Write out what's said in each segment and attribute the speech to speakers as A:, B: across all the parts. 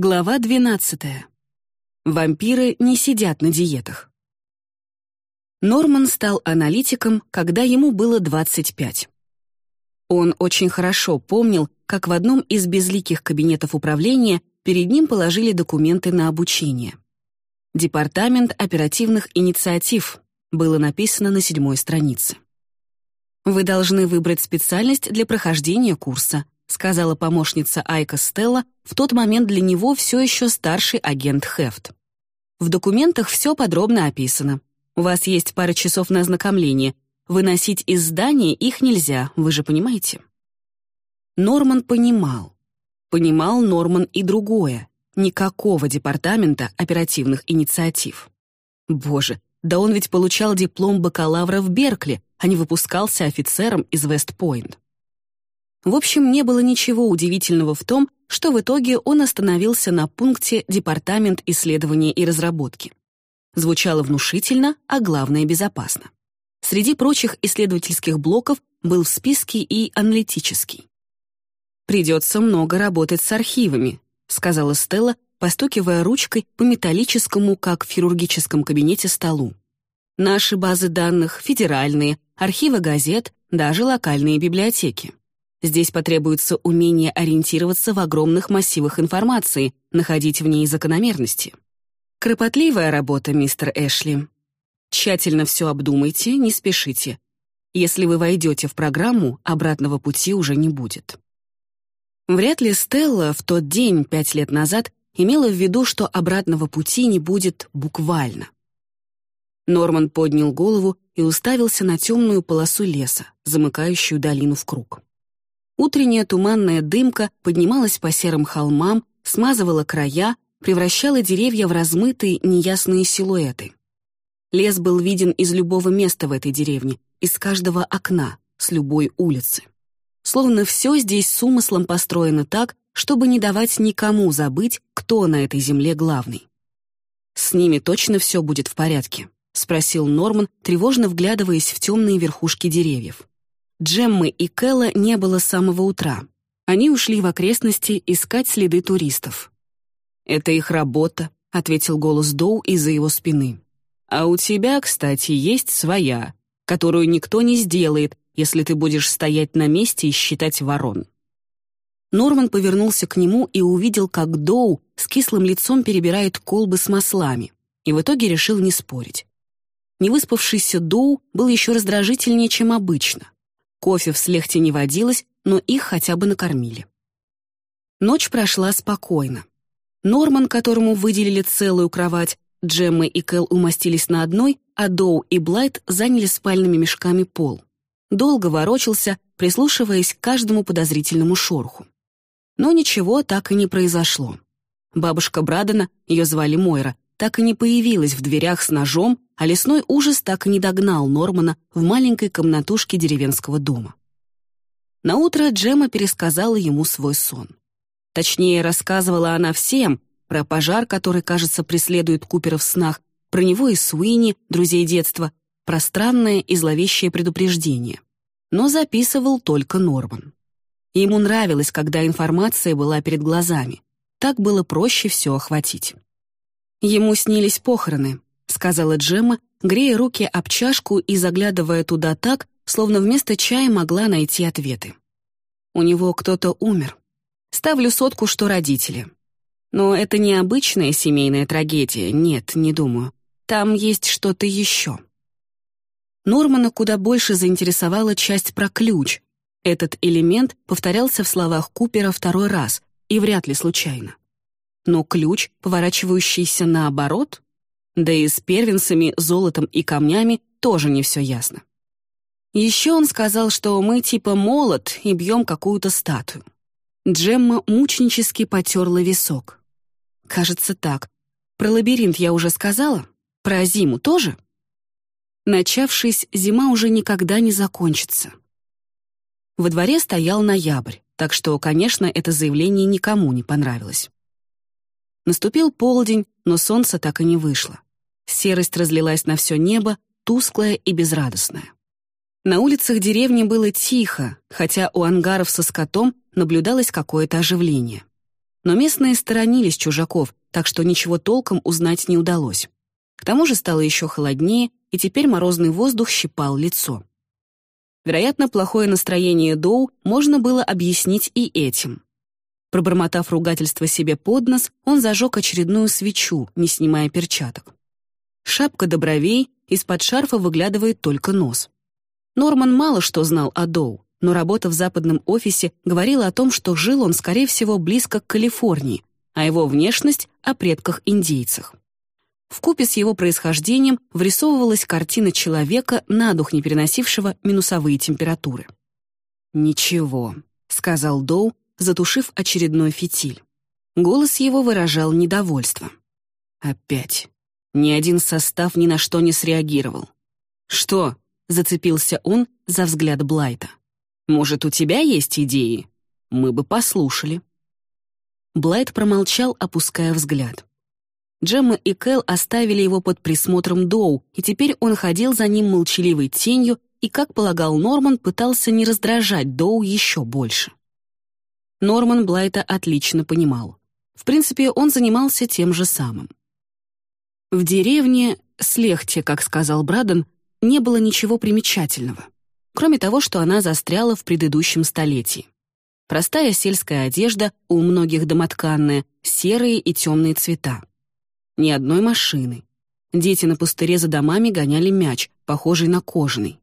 A: Глава 12. Вампиры не сидят на диетах. Норман стал аналитиком, когда ему было 25. Он очень хорошо помнил, как в одном из безликих кабинетов управления перед ним положили документы на обучение. «Департамент оперативных инициатив» было написано на седьмой странице. Вы должны выбрать специальность для прохождения курса, сказала помощница Айка Стелла, в тот момент для него все еще старший агент Хефт. В документах все подробно описано. У вас есть пара часов на ознакомление. Выносить из здания их нельзя, вы же понимаете? Норман понимал. Понимал Норман и другое. Никакого департамента оперативных инициатив. Боже, да он ведь получал диплом бакалавра в Беркли, а не выпускался офицером из Вестпойнт. В общем, не было ничего удивительного в том, что в итоге он остановился на пункте «Департамент исследования и разработки». Звучало внушительно, а главное — безопасно. Среди прочих исследовательских блоков был в списке и аналитический. «Придется много работать с архивами», — сказала Стелла, постукивая ручкой по металлическому, как в хирургическом кабинете, столу. «Наши базы данных, федеральные, архивы газет, даже локальные библиотеки. Здесь потребуется умение ориентироваться в огромных массивах информации, находить в ней закономерности. Кропотливая работа, мистер Эшли. Тщательно все обдумайте, не спешите. Если вы войдете в программу, обратного пути уже не будет. Вряд ли Стелла в тот день, пять лет назад, имела в виду, что обратного пути не будет буквально. Норман поднял голову и уставился на темную полосу леса, замыкающую долину в круг. Утренняя туманная дымка поднималась по серым холмам, смазывала края, превращала деревья в размытые неясные силуэты. Лес был виден из любого места в этой деревне, из каждого окна, с любой улицы. Словно все здесь с умыслом построено так, чтобы не давать никому забыть, кто на этой земле главный. «С ними точно все будет в порядке?» — спросил Норман, тревожно вглядываясь в темные верхушки деревьев. Джеммы и Кэлла не было с самого утра. Они ушли в окрестности искать следы туристов. «Это их работа», — ответил голос Доу из-за его спины. «А у тебя, кстати, есть своя, которую никто не сделает, если ты будешь стоять на месте и считать ворон». Норман повернулся к нему и увидел, как Доу с кислым лицом перебирает колбы с маслами, и в итоге решил не спорить. Невыспавшийся Доу был еще раздражительнее, чем обычно. Кофе в слегте не водилось, но их хотя бы накормили. Ночь прошла спокойно. Норман, которому выделили целую кровать, Джеммы и Кэл умостились на одной, а Доу и Блайт заняли спальными мешками пол. Долго ворочался, прислушиваясь к каждому подозрительному шороху. Но ничего так и не произошло. Бабушка Брадена, ее звали Мойра, так и не появилась в дверях с ножом, а лесной ужас так и не догнал Нормана в маленькой комнатушке деревенского дома. Наутро Джема пересказала ему свой сон. Точнее, рассказывала она всем про пожар, который, кажется, преследует Купера в снах, про него и Суини, друзей детства, про странное и зловещее предупреждение. Но записывал только Норман. Ему нравилось, когда информация была перед глазами. Так было проще все охватить. Ему снились похороны, — сказала Джемма, грея руки об чашку и заглядывая туда так, словно вместо чая могла найти ответы. У него кто-то умер. Ставлю сотку, что родители. Но это не обычная семейная трагедия, нет, не думаю. Там есть что-то еще. Нормана куда больше заинтересовала часть про ключ. Этот элемент повторялся в словах Купера второй раз, и вряд ли случайно. Но ключ, поворачивающийся наоборот, да и с первенцами, золотом и камнями тоже не все ясно. Еще он сказал, что мы типа молот и бьем какую-то статую. Джемма мученически потерла висок. Кажется, так. Про лабиринт я уже сказала? Про зиму тоже? Начавшись, зима уже никогда не закончится. Во дворе стоял ноябрь, так что, конечно, это заявление никому не понравилось. Наступил полдень, но солнце так и не вышло. Серость разлилась на все небо, тусклая и безрадостная. На улицах деревни было тихо, хотя у ангаров со скотом наблюдалось какое-то оживление. но местные сторонились чужаков, так что ничего толком узнать не удалось. К тому же стало еще холоднее, и теперь морозный воздух щипал лицо. Вероятно, плохое настроение Доу можно было объяснить и этим. Пробормотав ругательство себе под нос, он зажег очередную свечу, не снимая перчаток. Шапка до бровей, из-под шарфа выглядывает только нос. Норман мало что знал о Доу, но работа в западном офисе говорила о том, что жил он, скорее всего, близко к Калифорнии, а его внешность — о предках-индейцах. Вкупе с его происхождением врисовывалась картина человека, на дух не переносившего минусовые температуры. «Ничего», — сказал Доу, затушив очередной фитиль. Голос его выражал недовольство. «Опять. Ни один состав ни на что не среагировал. Что?» — зацепился он за взгляд Блайта. «Может, у тебя есть идеи? Мы бы послушали». Блайт промолчал, опуская взгляд. Джемма и Кэл оставили его под присмотром Доу, и теперь он ходил за ним молчаливой тенью и, как полагал Норман, пытался не раздражать Доу еще больше. Норман Блайта отлично понимал. В принципе, он занимался тем же самым. В деревне Слехте, как сказал Браден, не было ничего примечательного, кроме того, что она застряла в предыдущем столетии. Простая сельская одежда, у многих домотканная, серые и темные цвета. Ни одной машины. Дети на пустыре за домами гоняли мяч, похожий на кожаный.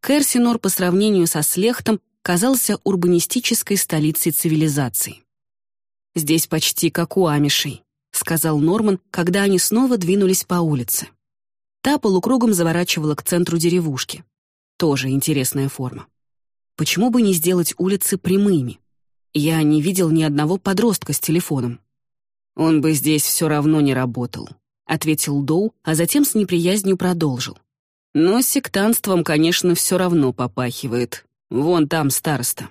A: Керсинор по сравнению со Слехтом казался урбанистической столицей цивилизации. «Здесь почти как у амишей», — сказал Норман, когда они снова двинулись по улице. Та полукругом заворачивала к центру деревушки. Тоже интересная форма. Почему бы не сделать улицы прямыми? Я не видел ни одного подростка с телефоном. «Он бы здесь все равно не работал», — ответил Доу, а затем с неприязнью продолжил. «Но сектантством, конечно, все равно попахивает. Вон там староста».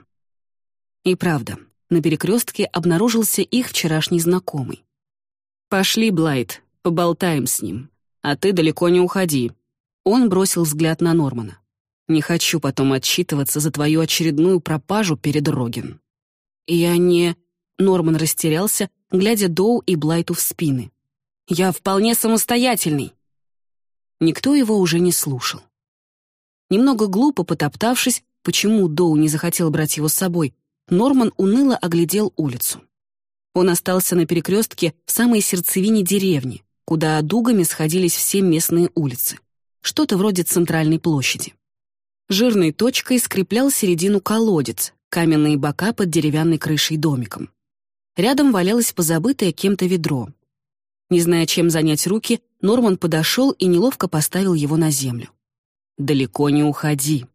A: И правда, на перекрестке обнаружился их вчерашний знакомый. «Пошли, Блайт, поболтаем с ним. А ты далеко не уходи». Он бросил взгляд на Нормана. «Не хочу потом отчитываться за твою очередную пропажу перед Рогин». «Я не...» Норман растерялся, глядя Доу и Блайту в спины. «Я вполне самостоятельный». Никто его уже не слушал. Немного глупо потоптавшись, почему Доу не захотел брать его с собой, Норман уныло оглядел улицу. Он остался на перекрестке в самой сердцевине деревни, куда дугами сходились все местные улицы. Что-то вроде центральной площади. Жирной точкой скреплял середину колодец, каменные бока под деревянной крышей домиком. Рядом валялось позабытое кем-то ведро. Не зная, чем занять руки, Норман подошел и неловко поставил его на землю. «Далеко не уходи».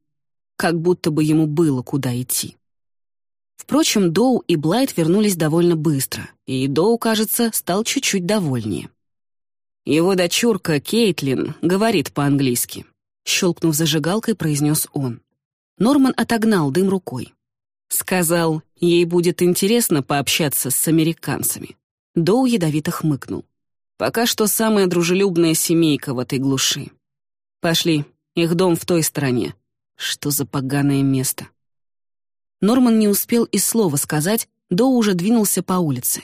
A: Как будто бы ему было куда идти. Впрочем, Доу и Блайт вернулись довольно быстро, и Доу, кажется, стал чуть-чуть довольнее. Его дочурка Кейтлин говорит по-английски. Щелкнув зажигалкой, произнес он. Норман отогнал дым рукой. Сказал, ей будет интересно пообщаться с американцами. Доу ядовито хмыкнул. Пока что самая дружелюбная семейка в этой глуши. Пошли, их дом в той стороне. Что за поганое место? Норман не успел и слова сказать, Доу уже двинулся по улице.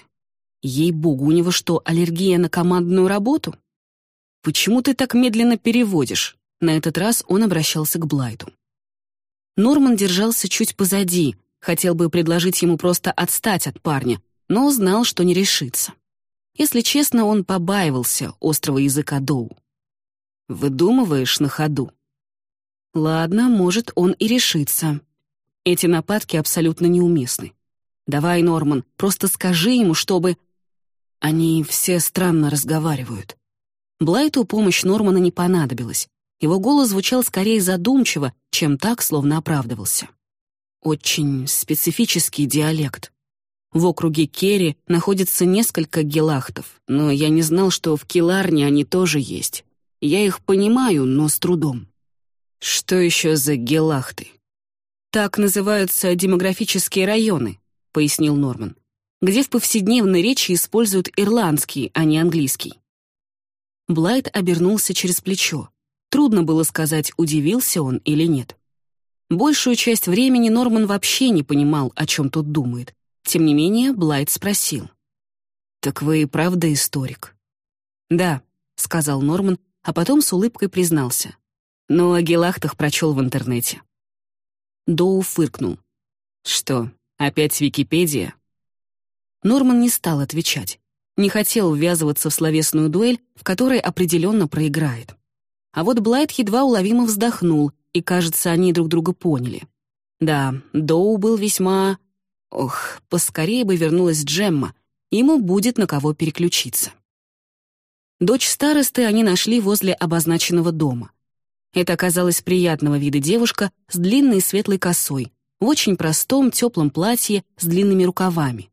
A: Ей-богу, у него что, аллергия на командную работу? Почему ты так медленно переводишь? На этот раз он обращался к Блайту. Норман держался чуть позади, Хотел бы предложить ему просто отстать от парня, но знал, что не решится. Если честно, он побаивался острого языка Доу. «Выдумываешь на ходу?» «Ладно, может, он и решится. Эти нападки абсолютно неуместны. Давай, Норман, просто скажи ему, чтобы...» Они все странно разговаривают. Блайту помощь Нормана не понадобилась. Его голос звучал скорее задумчиво, чем так, словно оправдывался. Очень специфический диалект. В округе Керри находится несколько гелахтов, но я не знал, что в Киларне они тоже есть. Я их понимаю, но с трудом. Что еще за гелахты? Так называются демографические районы, пояснил Норман, где в повседневной речи используют ирландский, а не английский. Блайт обернулся через плечо. Трудно было сказать, удивился он или нет. Большую часть времени Норман вообще не понимал, о чем тут думает. Тем не менее, Блайт спросил. «Так вы и правда историк?» «Да», — сказал Норман, а потом с улыбкой признался. «Но о Гелахтах прочел в интернете». Доу фыркнул. «Что, опять Википедия?» Норман не стал отвечать. Не хотел ввязываться в словесную дуэль, в которой определенно проиграет. А вот Блайт едва уловимо вздохнул, и, кажется, они друг друга поняли. Да, Доу был весьма... Ох, поскорее бы вернулась Джемма, ему будет на кого переключиться. Дочь старосты они нашли возле обозначенного дома. Это оказалась приятного вида девушка с длинной светлой косой, в очень простом теплом платье с длинными рукавами.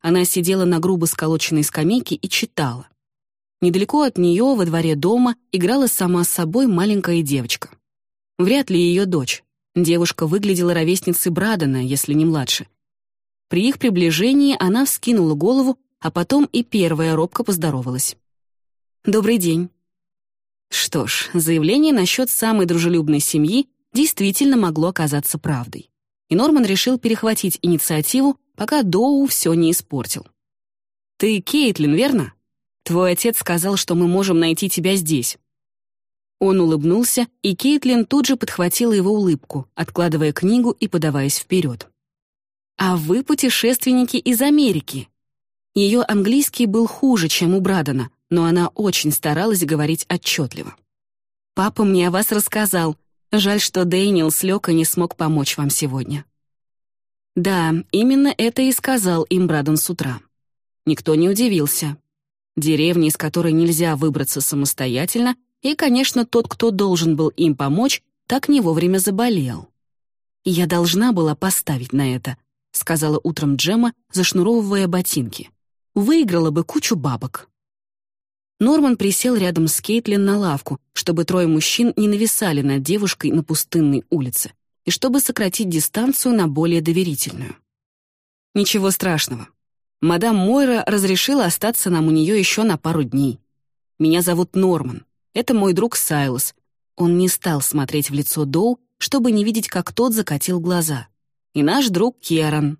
A: Она сидела на грубо сколоченной скамейке и читала. Недалеко от нее, во дворе дома, играла сама с собой маленькая девочка. Вряд ли ее дочь. Девушка выглядела ровесницей Брадена, если не младше. При их приближении она вскинула голову, а потом и первая робко поздоровалась. «Добрый день». Что ж, заявление насчет самой дружелюбной семьи действительно могло оказаться правдой. И Норман решил перехватить инициативу, пока Доу все не испортил. «Ты Кейтлин, верно? Твой отец сказал, что мы можем найти тебя здесь». Он улыбнулся, и Кейтлин тут же подхватила его улыбку, откладывая книгу и подаваясь вперед. «А вы путешественники из Америки». Ее английский был хуже, чем у Брадена, но она очень старалась говорить отчетливо. «Папа мне о вас рассказал. Жаль, что Дэниел слег и не смог помочь вам сегодня». Да, именно это и сказал им Браден с утра. Никто не удивился. Деревня, из которой нельзя выбраться самостоятельно, и, конечно, тот, кто должен был им помочь, так не вовремя заболел. «Я должна была поставить на это», — сказала утром Джема, зашнуровывая ботинки. «Выиграла бы кучу бабок». Норман присел рядом с Кейтлин на лавку, чтобы трое мужчин не нависали над девушкой на пустынной улице, и чтобы сократить дистанцию на более доверительную. Ничего страшного. Мадам Мойра разрешила остаться нам у нее еще на пару дней. Меня зовут Норман. Это мой друг Сайлос. Он не стал смотреть в лицо Доу, чтобы не видеть, как тот закатил глаза. И наш друг Киаран.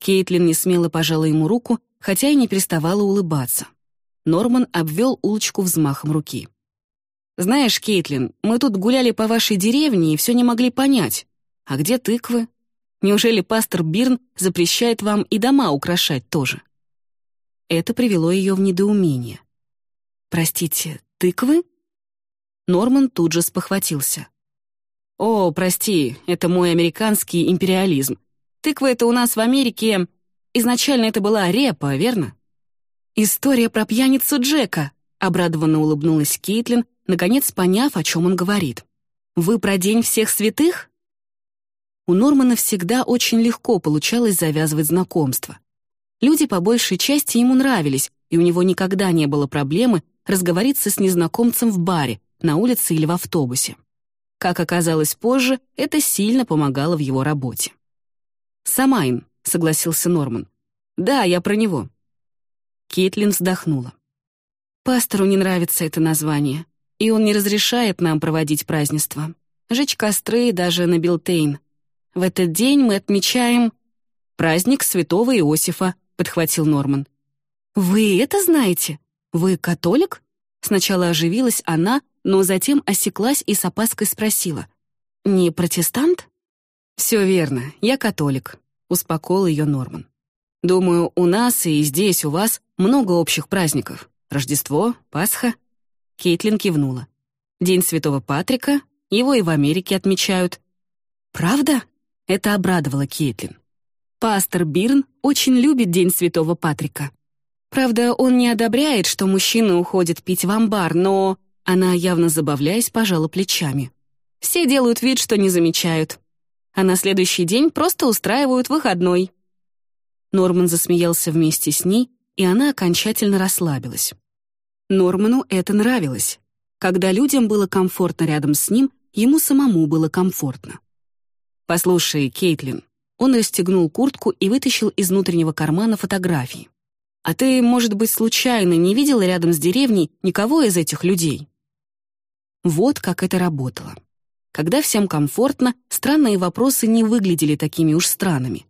A: Кейтлин не смело пожала ему руку, хотя и не переставала улыбаться. Норман обвел улочку взмахом руки. «Знаешь, Кейтлин, мы тут гуляли по вашей деревне и все не могли понять. А где тыквы? Неужели пастор Бирн запрещает вам и дома украшать тоже?» Это привело ее в недоумение. «Простите, тыквы?» Норман тут же спохватился. «О, прости, это мой американский империализм. Тыквы — это у нас в Америке... Изначально это была репа, верно?» «История про пьяницу Джека», — обрадованно улыбнулась Кейтлин, наконец поняв, о чем он говорит. «Вы про День всех святых?» У Нормана всегда очень легко получалось завязывать знакомства. Люди по большей части ему нравились, и у него никогда не было проблемы разговориться с незнакомцем в баре, на улице или в автобусе. Как оказалось позже, это сильно помогало в его работе. «Самайн», — согласился Норман. «Да, я про него. Кейтлин вздохнула. «Пастору не нравится это название, и он не разрешает нам проводить празднества. Жечь костры даже на Билтейн. В этот день мы отмечаем праздник святого Иосифа», — подхватил Норман. «Вы это знаете? Вы католик?» Сначала оживилась она, но затем осеклась и с опаской спросила. «Не протестант?» «Все верно, я католик», — успокоил ее Норман. Думаю, у нас и здесь у вас много общих праздников. Рождество, Пасха». Кейтлин кивнула. «День Святого Патрика, его и в Америке отмечают». «Правда?» — это обрадовало Кейтлин. Пастор Бирн очень любит День Святого Патрика. Правда, он не одобряет, что мужчины уходят пить в амбар, но... Она, явно забавляясь, пожала плечами. Все делают вид, что не замечают. А на следующий день просто устраивают выходной. Норман засмеялся вместе с ней, и она окончательно расслабилась. Норману это нравилось. Когда людям было комфортно рядом с ним, ему самому было комфортно. «Послушай, Кейтлин». Он расстегнул куртку и вытащил из внутреннего кармана фотографии. «А ты, может быть, случайно не видела рядом с деревней никого из этих людей?» Вот как это работало. Когда всем комфортно, странные вопросы не выглядели такими уж странными.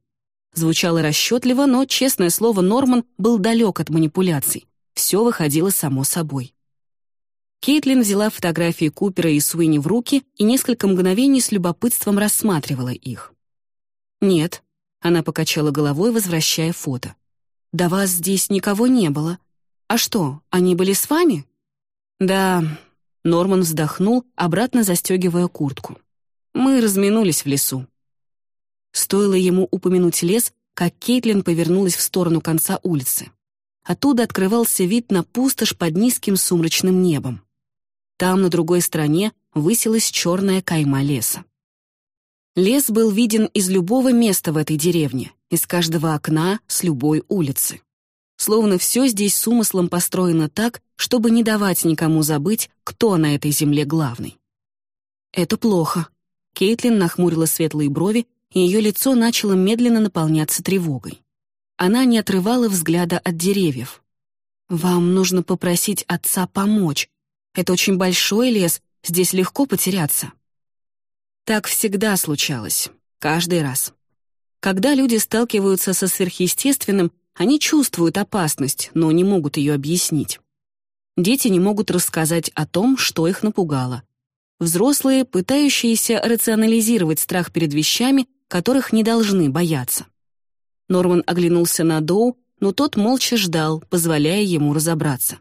A: Звучало расчетливо, но, честное слово, Норман был далек от манипуляций. Все выходило само собой. Кейтлин взяла фотографии Купера и Суини в руки и несколько мгновений с любопытством рассматривала их. «Нет», — она покачала головой, возвращая фото. «До вас здесь никого не было. А что, они были с вами?» «Да», — Норман вздохнул, обратно застегивая куртку. «Мы разминулись в лесу». Стоило ему упомянуть лес, как Кейтлин повернулась в сторону конца улицы. Оттуда открывался вид на пустошь под низким сумрачным небом. Там, на другой стороне, высилась черная кайма леса. Лес был виден из любого места в этой деревне, из каждого окна, с любой улицы. Словно все здесь с умыслом построено так, чтобы не давать никому забыть, кто на этой земле главный. «Это плохо». Кейтлин нахмурила светлые брови, и ее лицо начало медленно наполняться тревогой. Она не отрывала взгляда от деревьев. «Вам нужно попросить отца помочь. Это очень большой лес, здесь легко потеряться. Так всегда случалось, каждый раз. Когда люди сталкиваются со сверхъестественным, они чувствуют опасность, но не могут ее объяснить. Дети не могут рассказать о том, что их напугало. Взрослые, пытающиеся рационализировать страх перед вещами, которых не должны бояться. Норман оглянулся на Доу, но тот молча ждал, позволяя ему разобраться.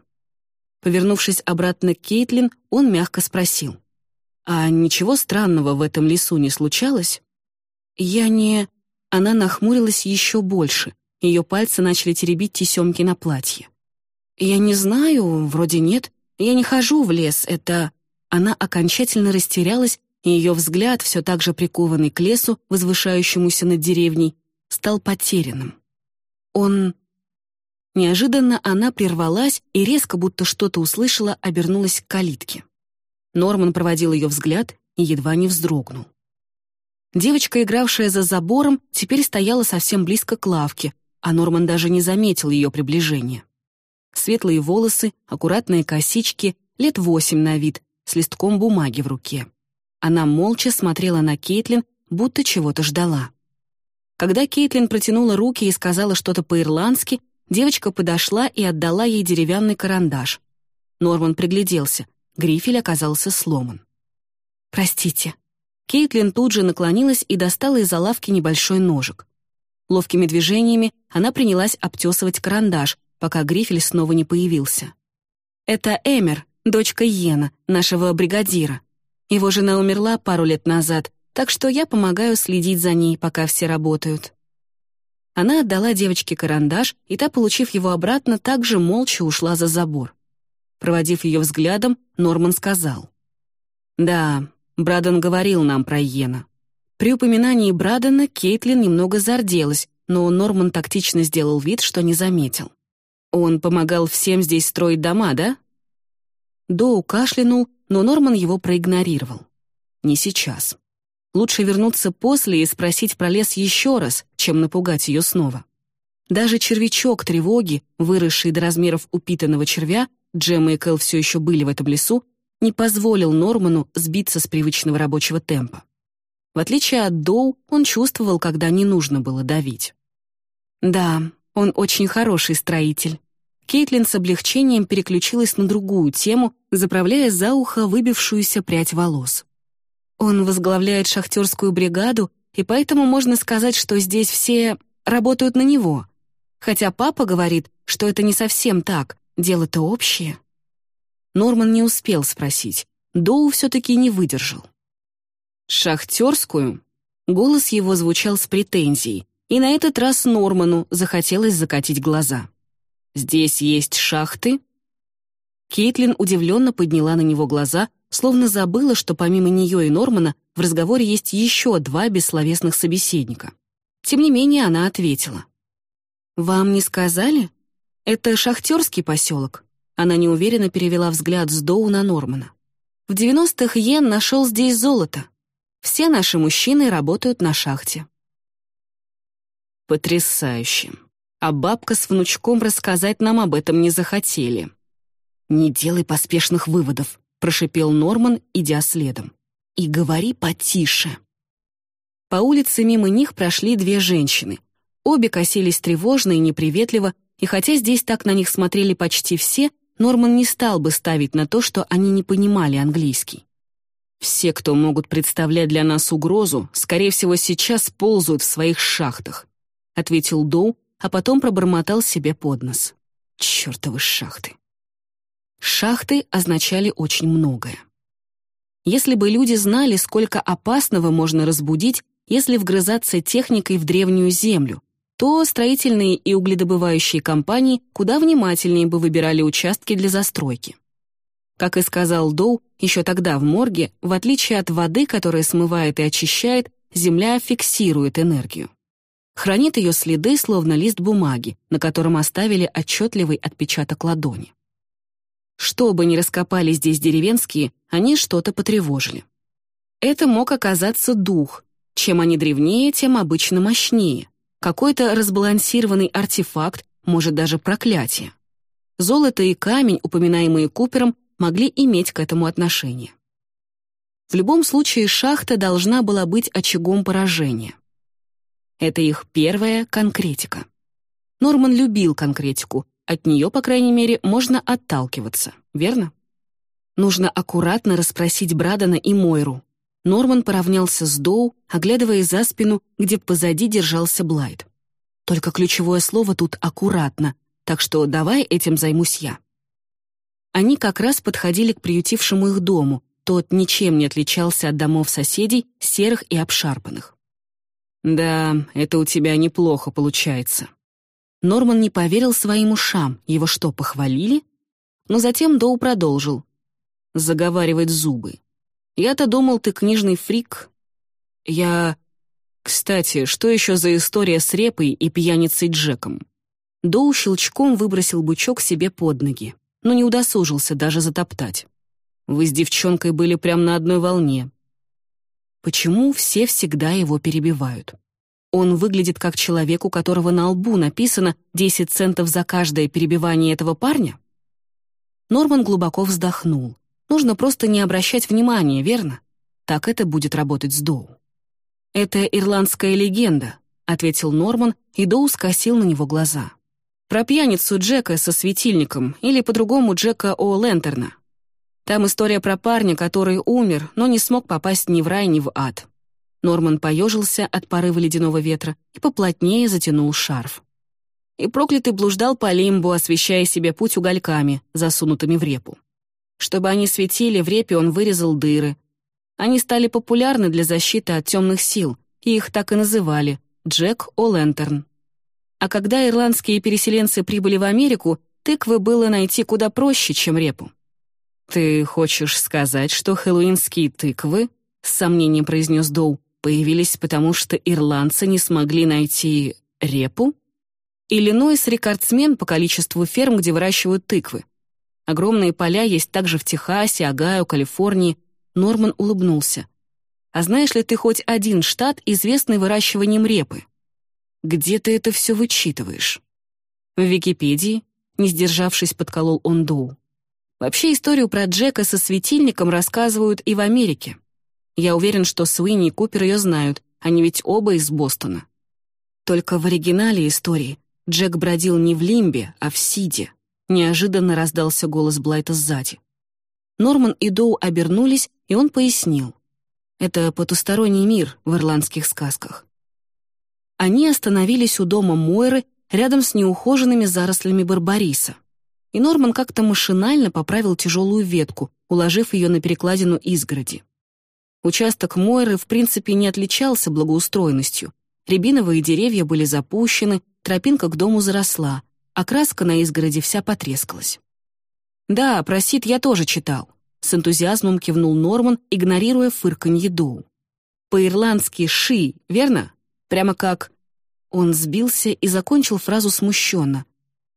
A: Повернувшись обратно к Кейтлин, он мягко спросил. «А ничего странного в этом лесу не случалось?» «Я не...» Она нахмурилась еще больше. Ее пальцы начали теребить тесемки на платье. «Я не знаю, вроде нет. Я не хожу в лес, это...» Она окончательно растерялась, и ее взгляд, все так же прикованный к лесу, возвышающемуся над деревней, стал потерянным. Он Неожиданно она прервалась и резко, будто что-то услышала, обернулась к калитке. Норман проводил ее взгляд и едва не вздрогнул. Девочка, игравшая за забором, теперь стояла совсем близко к лавке, а Норман даже не заметил ее приближения. Светлые волосы, аккуратные косички, лет восемь на вид, с листком бумаги в руке. Она молча смотрела на Кейтлин, будто чего-то ждала. Когда Кейтлин протянула руки и сказала что-то по-ирландски, Девочка подошла и отдала ей деревянный карандаш. Норман пригляделся. Грифель оказался сломан. «Простите». Кейтлин тут же наклонилась и достала из-за лавки небольшой ножик. Ловкими движениями она принялась обтесывать карандаш, пока грифель снова не появился. «Это Эмер, дочка Йена, нашего бригадира. Его жена умерла пару лет назад, так что я помогаю следить за ней, пока все работают». Она отдала девочке карандаш, и та, получив его обратно, также молча ушла за забор. Проводив ее взглядом, Норман сказал. «Да, Брадон говорил нам про Йена». При упоминании Брадона Кейтлин немного зарделась, но Норман тактично сделал вид, что не заметил. «Он помогал всем здесь строить дома, да?» Доу кашлянул, но Норман его проигнорировал. «Не сейчас». Лучше вернуться после и спросить про лес еще раз, чем напугать ее снова. Даже червячок тревоги, выросший до размеров упитанного червя, Джем и Кэл все еще были в этом лесу, не позволил Норману сбиться с привычного рабочего темпа. В отличие от Доу, он чувствовал, когда не нужно было давить. Да, он очень хороший строитель. Кейтлин с облегчением переключилась на другую тему, заправляя за ухо выбившуюся прядь волос. Он возглавляет шахтерскую бригаду, и поэтому можно сказать, что здесь все работают на него. Хотя папа говорит, что это не совсем так, дело-то общее. Норман не успел спросить. Доу все-таки не выдержал. «Шахтерскую?» Голос его звучал с претензией, и на этот раз Норману захотелось закатить глаза. «Здесь есть шахты?» Кейтлин удивленно подняла на него глаза, словно забыла, что помимо нее и Нормана в разговоре есть еще два бессловесных собеседника. Тем не менее она ответила. «Вам не сказали? Это шахтерский поселок». Она неуверенно перевела взгляд с Доу на Нормана. «В 90-х Йен нашел здесь золото. Все наши мужчины работают на шахте». «Потрясающе. А бабка с внучком рассказать нам об этом не захотели». «Не делай поспешных выводов», прошипел Норман, идя следом. «И говори потише». По улице мимо них прошли две женщины. Обе косились тревожно и неприветливо, и хотя здесь так на них смотрели почти все, Норман не стал бы ставить на то, что они не понимали английский. «Все, кто могут представлять для нас угрозу, скорее всего, сейчас ползают в своих шахтах», — ответил Доу, а потом пробормотал себе под нос. «Чёртовы шахты». Шахты означали очень многое. Если бы люди знали, сколько опасного можно разбудить, если вгрызаться техникой в древнюю землю, то строительные и угледобывающие компании куда внимательнее бы выбирали участки для застройки. Как и сказал Доу, еще тогда в морге, в отличие от воды, которая смывает и очищает, земля фиксирует энергию. Хранит ее следы, словно лист бумаги, на котором оставили отчетливый отпечаток ладони. Что бы ни раскопали здесь деревенские, они что-то потревожили. Это мог оказаться дух. Чем они древнее, тем обычно мощнее какой-то разбалансированный артефакт, может даже проклятие. Золото и камень, упоминаемые Купером, могли иметь к этому отношение. В любом случае шахта должна была быть очагом поражения. Это их первая конкретика. Норман любил конкретику, от нее, по крайней мере, можно отталкиваться, верно? Нужно аккуратно расспросить Брадана и Мойру, Норман поравнялся с Доу, оглядывая за спину, где позади держался Блайт. Только ключевое слово тут «аккуратно», так что давай этим займусь я. Они как раз подходили к приютившему их дому, тот ничем не отличался от домов соседей, серых и обшарпанных. «Да, это у тебя неплохо получается». Норман не поверил своим ушам, его что, похвалили? Но затем Доу продолжил. Заговаривать зубы. Я-то думал, ты книжный фрик. Я... Кстати, что еще за история с репой и пьяницей Джеком? Доу щелчком выбросил бычок себе под ноги, но не удосужился даже затоптать. Вы с девчонкой были прямо на одной волне. Почему все всегда его перебивают? Он выглядит как человек, у которого на лбу написано «10 центов за каждое перебивание этого парня»? Норман глубоко вздохнул. Нужно просто не обращать внимания, верно? Так это будет работать с Доу. «Это ирландская легенда», — ответил Норман, и Доу скосил на него глаза. «Про пьяницу Джека со светильником, или по-другому Джека О. Лентерна. Там история про парня, который умер, но не смог попасть ни в рай, ни в ад». Норман поежился от порыва ледяного ветра и поплотнее затянул шарф. И проклятый блуждал по лимбу, освещая себе путь угольками, засунутыми в репу. Чтобы они светили, в репе он вырезал дыры. Они стали популярны для защиты от темных сил, и их так и называли — Джек О'Лентерн. А когда ирландские переселенцы прибыли в Америку, тыквы было найти куда проще, чем репу. «Ты хочешь сказать, что хэллоуинские тыквы, — с сомнением произнес Доу, — появились потому, что ирландцы не смогли найти репу? Иллинойс — рекордсмен по количеству ферм, где выращивают тыквы. Огромные поля есть также в Техасе, Огайо, Калифорнии. Норман улыбнулся. А знаешь ли ты хоть один штат, известный выращиванием репы? Где ты это все вычитываешь? В Википедии, не сдержавшись, подколол он Доу. Вообще историю про Джека со светильником рассказывают и в Америке. Я уверен, что Суини и Купер ее знают, они ведь оба из Бостона. Только в оригинале истории Джек бродил не в Лимбе, а в Сиде. Неожиданно раздался голос Блайта сзади. Норман и Доу обернулись, и он пояснил. Это потусторонний мир в ирландских сказках. Они остановились у дома Мойры рядом с неухоженными зарослями барбариса. И Норман как-то машинально поправил тяжелую ветку, уложив ее на перекладину изгороди. Участок Мойры в принципе не отличался благоустроенностью. Рябиновые деревья были запущены, тропинка к дому заросла, а краска на изгороди вся потрескалась. «Да, про Сид я тоже читал», — с энтузиазмом кивнул Норман, игнорируя фырканье Доу. «По-ирландски «ши», верно? Прямо как...» Он сбился и закончил фразу смущенно.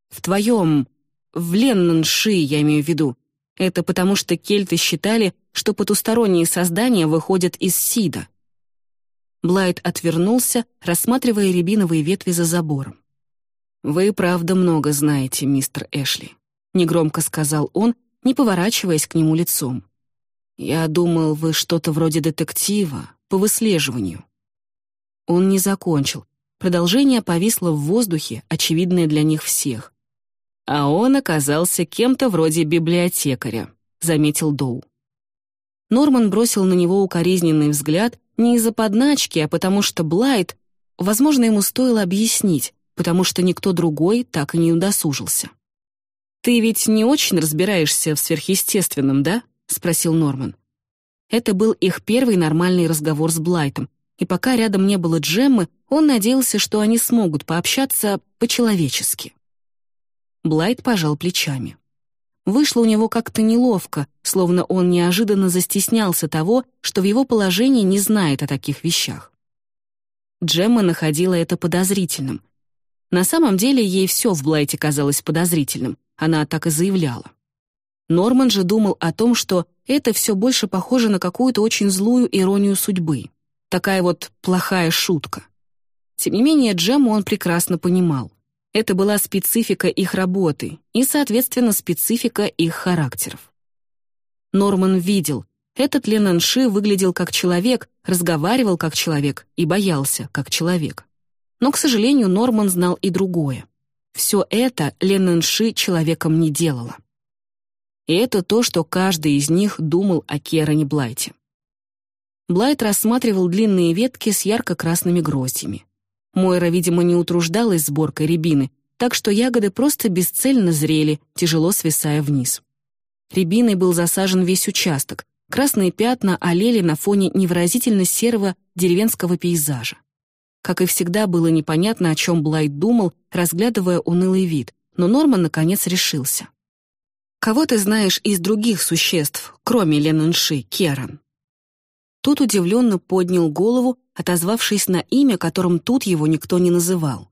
A: «В твоем... в Леннон-ши, я имею в виду. Это потому, что кельты считали, что потусторонние создания выходят из Сида». Блайт отвернулся, рассматривая рябиновые ветви за забором. «Вы правда много знаете, мистер Эшли», — негромко сказал он, не поворачиваясь к нему лицом. «Я думал, вы что-то вроде детектива, по выслеживанию». Он не закончил. продолжение повисло в воздухе, очевидное для них всех. «А он оказался кем-то вроде библиотекаря», — заметил Доу. Норман бросил на него укоризненный взгляд не из-за подначки, а потому что Блайт, возможно, ему стоило объяснить, потому что никто другой так и не удосужился. «Ты ведь не очень разбираешься в сверхъестественном, да?» — спросил Норман. Это был их первый нормальный разговор с Блайтом, и пока рядом не было Джеммы, он надеялся, что они смогут пообщаться по-человечески. Блайт пожал плечами. Вышло у него как-то неловко, словно он неожиданно застеснялся того, что в его положении не знает о таких вещах. Джемма находила это подозрительным. На самом деле ей все в Блайте казалось подозрительным, она так и заявляла. Норман же думал о том, что это все больше похоже на какую-то очень злую иронию судьбы. Такая вот плохая шутка. Тем не менее, Джему он прекрасно понимал. Это была специфика их работы и, соответственно, специфика их характеров. Норман видел, этот Ленанши выглядел как человек, разговаривал как человек и боялся как человек. Но, к сожалению, Норман знал и другое. Все это Ленанши человеком не делала. И это то, что каждый из них думал о Керане Блайте. Блайт рассматривал длинные ветки с ярко-красными гроздьями. Мойра, видимо, не утруждалась сборкой рябины, так что ягоды просто бесцельно зрели, тяжело свисая вниз. Рябиной был засажен весь участок, красные пятна олели на фоне невыразительно серого деревенского пейзажа. Как и всегда, было непонятно, о чем Блайт думал, разглядывая унылый вид, но Норман наконец решился. Кого ты знаешь из других существ, кроме Ленунши, Керан?» Тот удивленно поднял голову, отозвавшись на имя, которым тут его никто не называл.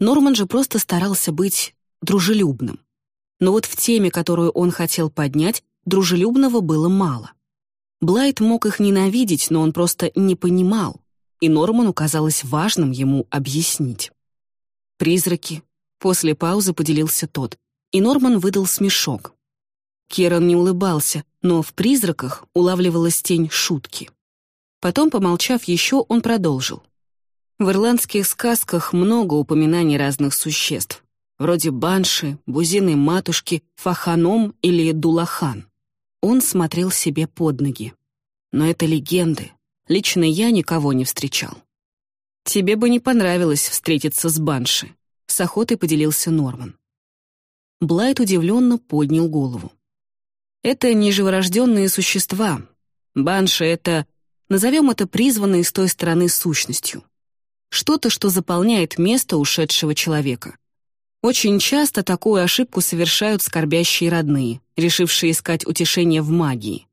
A: Норман же просто старался быть дружелюбным. Но вот в теме, которую он хотел поднять, дружелюбного было мало. Блайт мог их ненавидеть, но он просто не понимал, и Норману казалось важным ему объяснить. «Призраки», — после паузы поделился тот, и Норман выдал смешок. Керан не улыбался, но в призраках улавливалась тень шутки. Потом, помолчав еще, он продолжил. В ирландских сказках много упоминаний разных существ, вроде банши, бузины матушки, фаханом или дулахан. Он смотрел себе под ноги. Но это легенды. Лично я никого не встречал. «Тебе бы не понравилось встретиться с банши», — с охотой поделился Норман. Блайт удивленно поднял голову. Это не живорожденные существа. Банши — это, назовем это призванной с той стороны сущностью. Что-то, что заполняет место ушедшего человека. Очень часто такую ошибку совершают скорбящие родные, решившие искать утешение в магии.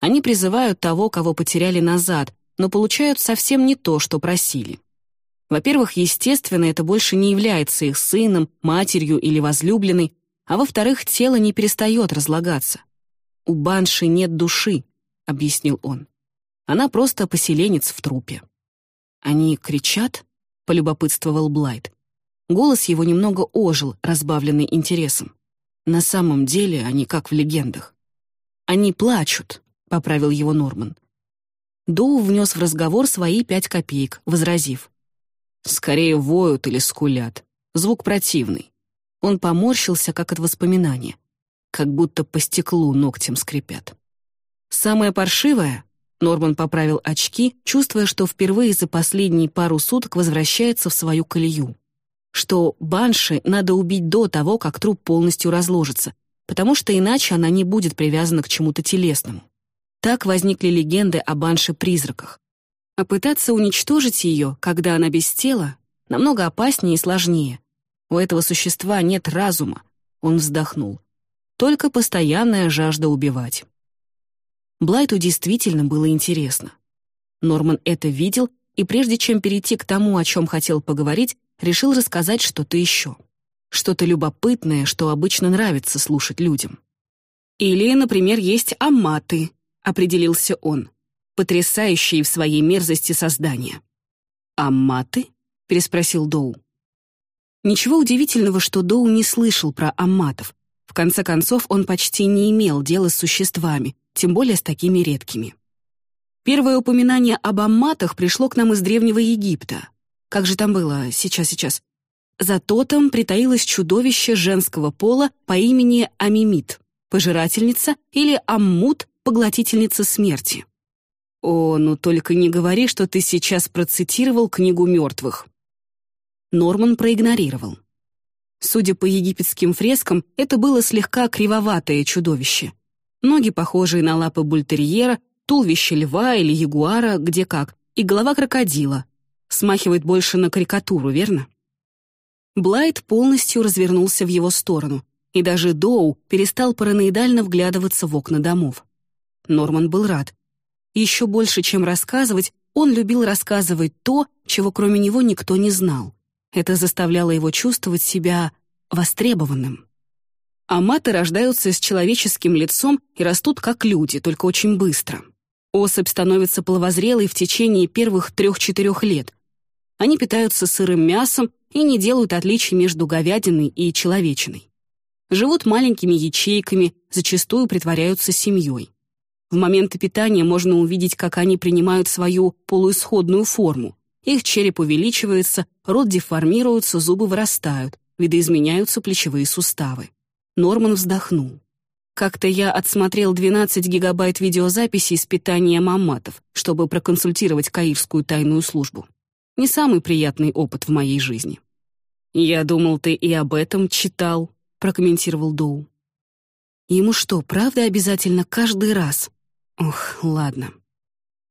A: Они призывают того, кого потеряли назад, но получают совсем не то, что просили. Во-первых, естественно, это больше не является их сыном, матерью или возлюбленной, а во-вторых, тело не перестает разлагаться. «У банши нет души», — объяснил он. «Она просто поселенец в трупе». «Они кричат?» — полюбопытствовал Блайт. Голос его немного ожил, разбавленный интересом. На самом деле они как в легендах. «Они плачут», — поправил его Норман. Доу внес в разговор свои пять копеек, возразив. «Скорее воют или скулят. Звук противный». Он поморщился, как от воспоминания как будто по стеклу ногтем скрипят. Самое паршивое — Норман поправил очки, чувствуя, что впервые за последние пару суток возвращается в свою колею. Что банши надо убить до того, как труп полностью разложится, потому что иначе она не будет привязана к чему-то телесному. Так возникли легенды о банше-призраках. А пытаться уничтожить ее, когда она без тела, намного опаснее и сложнее. У этого существа нет разума. Он вздохнул только постоянная жажда убивать. Блайту действительно было интересно. Норман это видел, и прежде чем перейти к тому, о чем хотел поговорить, решил рассказать что-то еще. Что-то любопытное, что обычно нравится слушать людям. «Или, например, есть амматы», — определился он, потрясающие в своей мерзости создания. «Амматы?» — переспросил Доу. Ничего удивительного, что Доу не слышал про амматов, в конце концов, он почти не имел дела с существами, тем более с такими редкими. Первое упоминание об амматах пришло к нам из Древнего Египта. Как же там было? Сейчас, сейчас. За тотом притаилось чудовище женского пола по имени Амимит, пожирательница или Аммут, поглотительница смерти. О, ну только не говори, что ты сейчас процитировал книгу мертвых. Норман проигнорировал. Судя по египетским фрескам, это было слегка кривоватое чудовище. Ноги, похожие на лапы бультерьера, туловище льва или ягуара, где как, и голова крокодила. Смахивает больше на карикатуру, верно? Блайт полностью развернулся в его сторону, и даже Доу перестал параноидально вглядываться в окна домов. Норман был рад. Еще больше, чем рассказывать, он любил рассказывать то, чего кроме него никто не знал. Это заставляло его чувствовать себя востребованным. Аматы рождаются с человеческим лицом и растут как люди, только очень быстро. Особь становится половозрелой в течение первых трех-четырех лет. Они питаются сырым мясом и не делают отличий между говядиной и человечиной. Живут маленькими ячейками, зачастую притворяются семьей. В моменты питания можно увидеть, как они принимают свою полуисходную форму. Их череп увеличивается, рот деформируется, зубы вырастают, видоизменяются плечевые суставы. Норман вздохнул. Как-то я отсмотрел 12 гигабайт видеозаписей с питания мамматов, чтобы проконсультировать Каирскую тайную службу. Не самый приятный опыт в моей жизни. «Я думал, ты и об этом читал», — прокомментировал Доу. Ему что, правда обязательно каждый раз? Ох, ладно.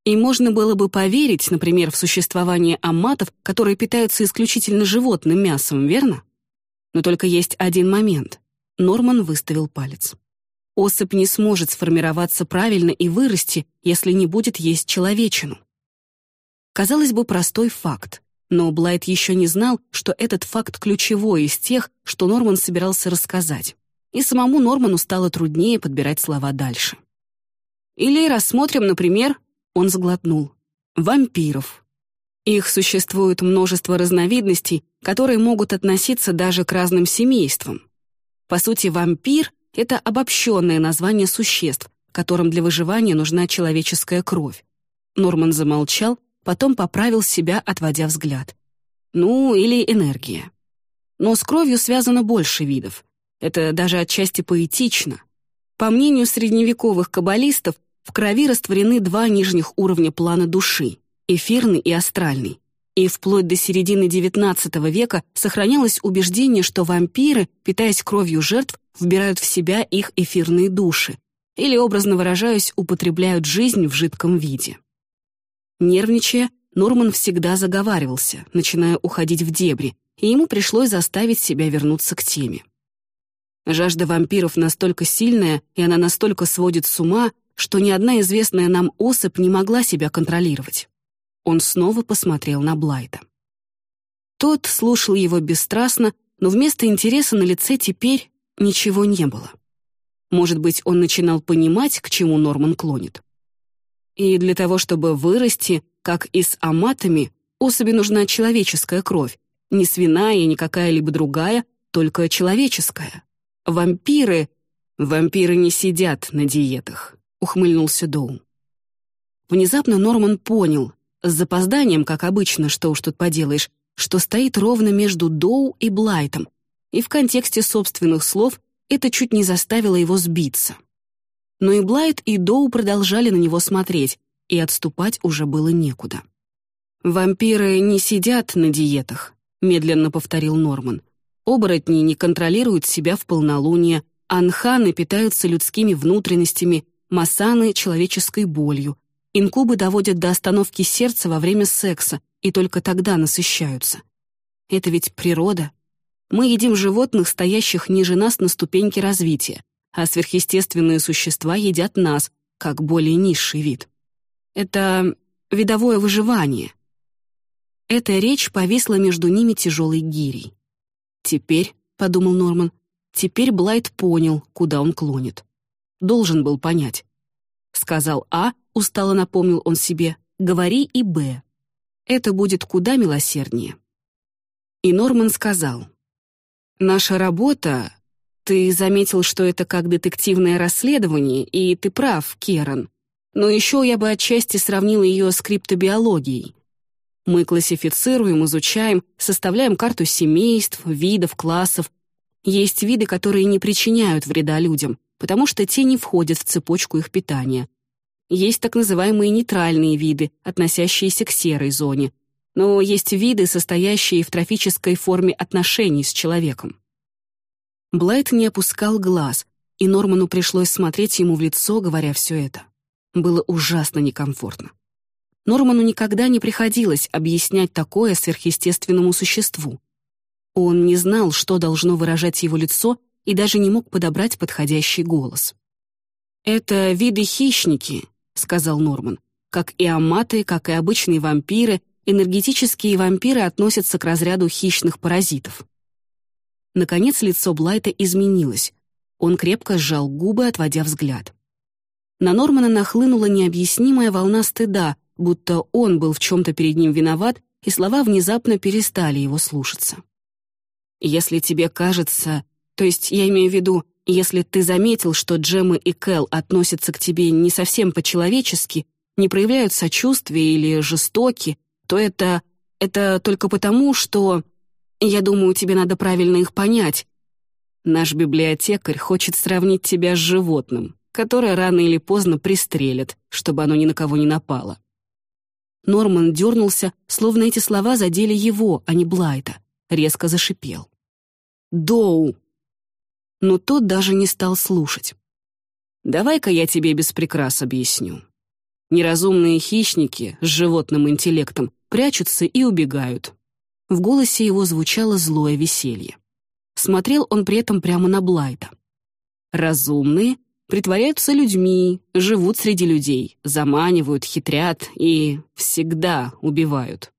A: И можно было бы поверить, например, в существование амматов, которые питаются исключительно животным мясом, верно? Но только есть один момент. Норман выставил палец. Особь не сможет сформироваться правильно и вырасти, если не будет есть человечину. Казалось бы, простой факт. Но Блайт еще не знал, что этот факт ключевой из тех, что Норман собирался рассказать. И самому Норману стало труднее подбирать слова дальше. Или рассмотрим, например, он сглотнул, вампиров. Их существует множество разновидностей, которые могут относиться даже к разным семействам. По сути, вампир — это обобщенное название существ, которым для выживания нужна человеческая кровь. Норман замолчал, потом поправил себя, отводя взгляд. Ну, или энергия. Но с кровью связано больше видов. Это даже отчасти поэтично. По мнению средневековых каббалистов, в крови растворены два нижних уровня плана души — эфирный и астральный и вплоть до середины XIX века сохранялось убеждение, что вампиры, питаясь кровью жертв, вбирают в себя их эфирные души или, образно выражаясь, употребляют жизнь в жидком виде. Нервничая, Норман всегда заговаривался, начиная уходить в дебри, и ему пришлось заставить себя вернуться к теме. Жажда вампиров настолько сильная, и она настолько сводит с ума, что ни одна известная нам особь не могла себя контролировать. Он снова посмотрел на Блайта. Тот слушал его бесстрастно, но вместо интереса на лице теперь ничего не было. Может быть, он начинал понимать, к чему Норман клонит. И для того, чтобы вырасти, как и с аматами, особи нужна человеческая кровь, не свиная и не какая-либо другая, только человеческая. Вампиры... Вампиры не сидят на диетах, ухмыльнулся Доу. Внезапно Норман понял, с запозданием, как обычно, что уж тут поделаешь, что стоит ровно между Доу и Блайтом, и в контексте собственных слов это чуть не заставило его сбиться. Но и Блайт, и Доу продолжали на него смотреть, и отступать уже было некуда. «Вампиры не сидят на диетах», — медленно повторил Норман. «Оборотни не контролируют себя в полнолуние, анханы питаются людскими внутренностями, масаны — человеческой болью, Инкубы доводят до остановки сердца во время секса и только тогда насыщаются. Это ведь природа. Мы едим животных, стоящих ниже нас на ступеньке развития, а сверхъестественные существа едят нас, как более низший вид. Это видовое выживание. Эта речь повисла между ними тяжелой гирей. «Теперь», — подумал Норман, — «теперь Блайт понял, куда он клонит. Должен был понять. Сказал А, устало напомнил он себе, говори и Б. Это будет куда милосерднее. И Норман сказал, «Наша работа... Ты заметил, что это как детективное расследование, и ты прав, Керан. Но еще я бы отчасти сравнил ее с криптобиологией. Мы классифицируем, изучаем, составляем карту семейств, видов, классов. Есть виды, которые не причиняют вреда людям, потому что те не входят в цепочку их питания. Есть так называемые нейтральные виды, относящиеся к серой зоне. Но есть виды, состоящие в трофической форме отношений с человеком. Блайт не опускал глаз, и Норману пришлось смотреть ему в лицо, говоря все это. Было ужасно некомфортно. Норману никогда не приходилось объяснять такое сверхъестественному существу. Он не знал, что должно выражать его лицо, и даже не мог подобрать подходящий голос. «Это виды-хищники», — сказал Норман. «Как и аматы, как и обычные вампиры, энергетические вампиры относятся к разряду хищных паразитов». Наконец лицо Блайта изменилось. Он крепко сжал губы, отводя взгляд. На Нормана нахлынула необъяснимая волна стыда, будто он был в чем-то перед ним виноват, и слова внезапно перестали его слушаться. «Если тебе кажется... То есть я имею в виду, если ты заметил, что Джемма и Кэл относятся к тебе не совсем по-человечески, не проявляют сочувствия или жестоки, то это... это только потому, что... Я думаю, тебе надо правильно их понять. Наш библиотекарь хочет сравнить тебя с животным, которое рано или поздно пристрелят, чтобы оно ни на кого не напало. Норман дернулся, словно эти слова задели его, а не Блайта. Резко зашипел. «Доу!» Но тот даже не стал слушать. «Давай-ка я тебе без прикрас объясню. Неразумные хищники с животным интеллектом прячутся и убегают». В голосе его звучало злое веселье. Смотрел он при этом прямо на Блайта. Разумные Притворяются людьми, живут среди людей, заманивают, хитрят и всегда убивают.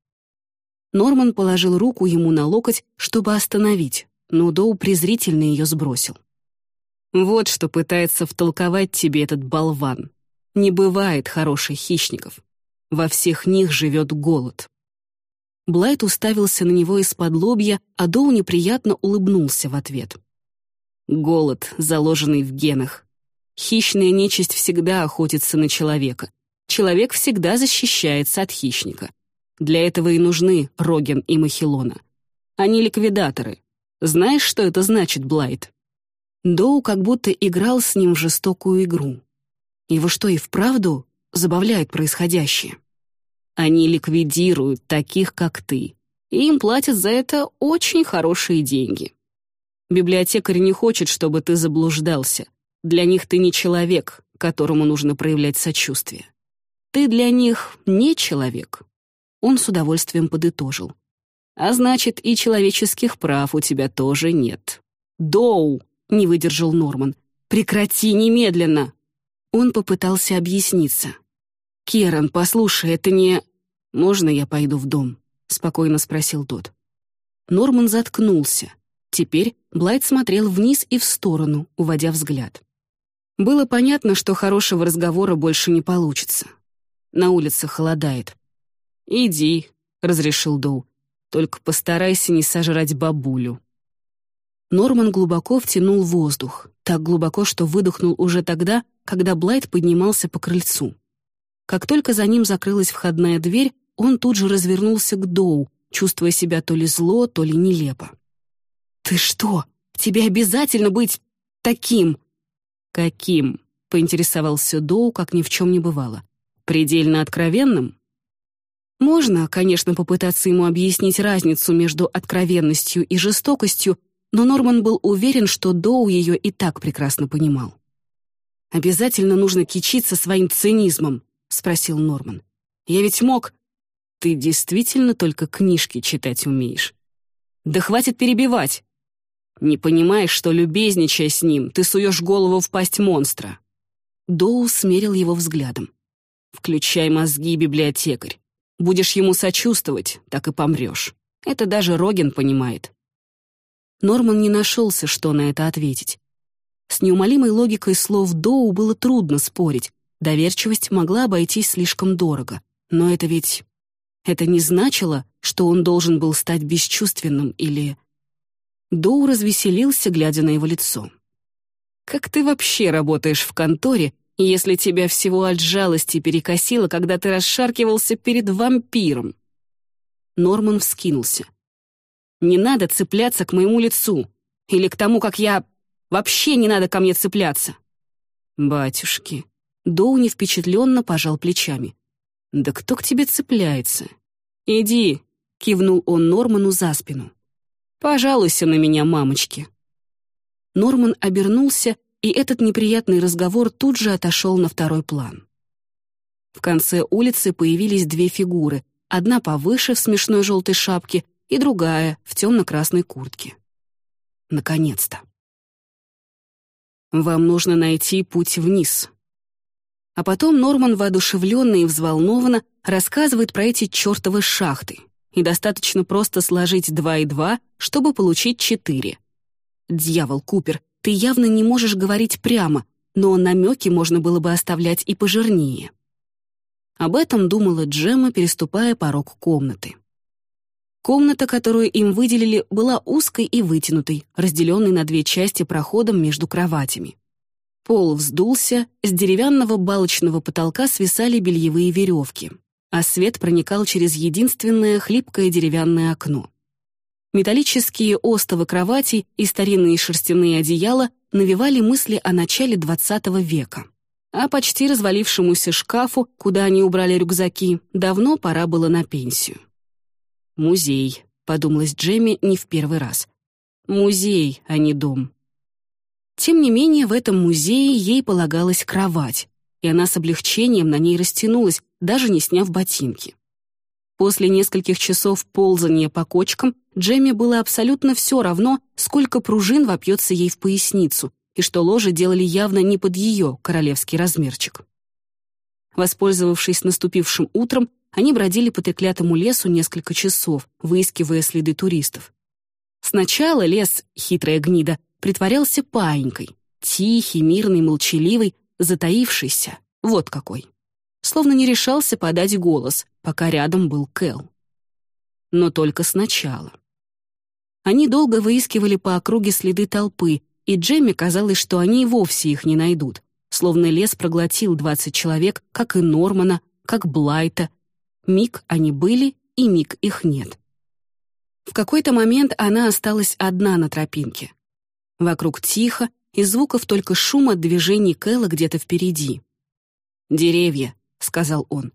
A: Норман положил руку ему на локоть, чтобы остановить, но Доу презрительно ее сбросил. «Вот что пытается втолковать тебе этот болван. Не бывает хороших хищников. Во всех них живет голод». Блайт уставился на него из-под лобья, а Доу неприятно улыбнулся в ответ. «Голод, заложенный в генах. Хищная нечисть всегда охотится на человека. Человек всегда защищается от хищника. Для этого и нужны Роген и Махилона. Они ликвидаторы. Знаешь, что это значит, Блайт? Доу как будто играл с ним в жестокую игру. Его что, и вправду забавляет происходящее? Они ликвидируют таких, как ты, и им платят за это очень хорошие деньги. Библиотекарь не хочет, чтобы ты заблуждался — для них ты не человек, которому нужно проявлять сочувствие. Ты для них не человек. Он с удовольствием подытожил. А значит, и человеческих прав у тебя тоже нет. Доу, не выдержал Норман. Прекрати немедленно. Он попытался объясниться. Керан, послушай, это не... Можно я пойду в дом? спокойно спросил тот. Норман заткнулся. Теперь Блайт смотрел вниз и в сторону, уводя взгляд. Было понятно, что хорошего разговора больше не получится. На улице холодает. «Иди», — разрешил Доу. «Только постарайся не сожрать бабулю». Норман глубоко втянул воздух, так глубоко, что выдохнул уже тогда, когда Блайт поднимался по крыльцу. Как только за ним закрылась входная дверь, он тут же развернулся к Доу, чувствуя себя то ли зло, то ли нелепо. «Ты что? Тебе обязательно быть таким?» «Каким?» — поинтересовался Доу, как ни в чем не бывало. «Предельно откровенным?» Можно, конечно, попытаться ему объяснить разницу между откровенностью и жестокостью, но Норман был уверен, что Доу ее и так прекрасно понимал. «Обязательно нужно кичиться своим цинизмом», — спросил Норман. «Я ведь мог...» «Ты действительно только книжки читать умеешь?» «Да хватит перебивать!» Не понимаешь, что, любезничая с ним, ты суешь голову в пасть монстра?» Доу смерил его взглядом. «Включай мозги, библиотекарь. Будешь ему сочувствовать, так и помрешь. Это даже Роген понимает». Норман не нашелся, что на это ответить. С неумолимой логикой слов Доу было трудно спорить. Доверчивость могла обойтись слишком дорого. Но это ведь... Это не значило, что он должен был стать бесчувственным или Доу развеселился, глядя на его лицо. «Как ты вообще работаешь в конторе, если тебя всего от жалости перекосило, когда ты расшаркивался перед вампиром?» Норман вскинулся. «Не надо цепляться к моему лицу. Или к тому, как я... Вообще не надо ко мне цепляться». «Батюшки». Доуни впечатленно пожал плечами. «Да кто к тебе цепляется?» «Иди», — кивнул он Норману за спину. «Пожалуйся на меня, мамочки». Норман обернулся, и этот неприятный разговор тут же отошел на второй план. В конце улицы появились две фигуры, одна повыше в смешной желтой шапке и другая в темно-красной куртке. Наконец-то. «Вам нужно найти путь вниз». А потом Норман, воодушевленно и взволнованно, рассказывает про эти чертовы шахты. И достаточно просто сложить два и два, чтобы получить четыре. Дьявол, Купер, ты явно не можешь говорить прямо, но намеки можно было бы оставлять и пожирнее. Об этом думала Джема, переступая порог комнаты. Комната, которую им выделили, была узкой и вытянутой, разделенной на две части проходом между кроватями. Пол вздулся, с деревянного балочного потолка свисали бельевые веревки, а свет проникал через единственное хлипкое деревянное окно. Металлические остовы кроватей и старинные шерстяные одеяла навевали мысли о начале XX века. А почти развалившемуся шкафу, куда они убрали рюкзаки, давно пора было на пенсию. «Музей», — подумалась Джемми не в первый раз. «Музей, а не дом». Тем не менее, в этом музее ей полагалась кровать, и она с облегчением на ней растянулась, даже не сняв ботинки. После нескольких часов ползания по кочкам Джемми было абсолютно все равно, сколько пружин вопьется ей в поясницу, и что ложе делали явно не под ее королевский размерчик. Воспользовавшись наступившим утром, они бродили по треклятому лесу несколько часов, выискивая следы туристов. Сначала лес, хитрая гнида, притворялся паинькой. Тихий, мирный, молчаливый, затаившийся. Вот какой. Словно не решался подать голос, пока рядом был Кэл. Но только сначала. Они долго выискивали по округе следы толпы, и Джемми казалось, что они и вовсе их не найдут, словно лес проглотил 20 человек, как и Нормана, как Блайта, Миг они были, и миг их нет. В какой-то момент она осталась одна на тропинке. Вокруг тихо, и звуков только шум от движений Кэлла где-то впереди. «Деревья», — сказал он.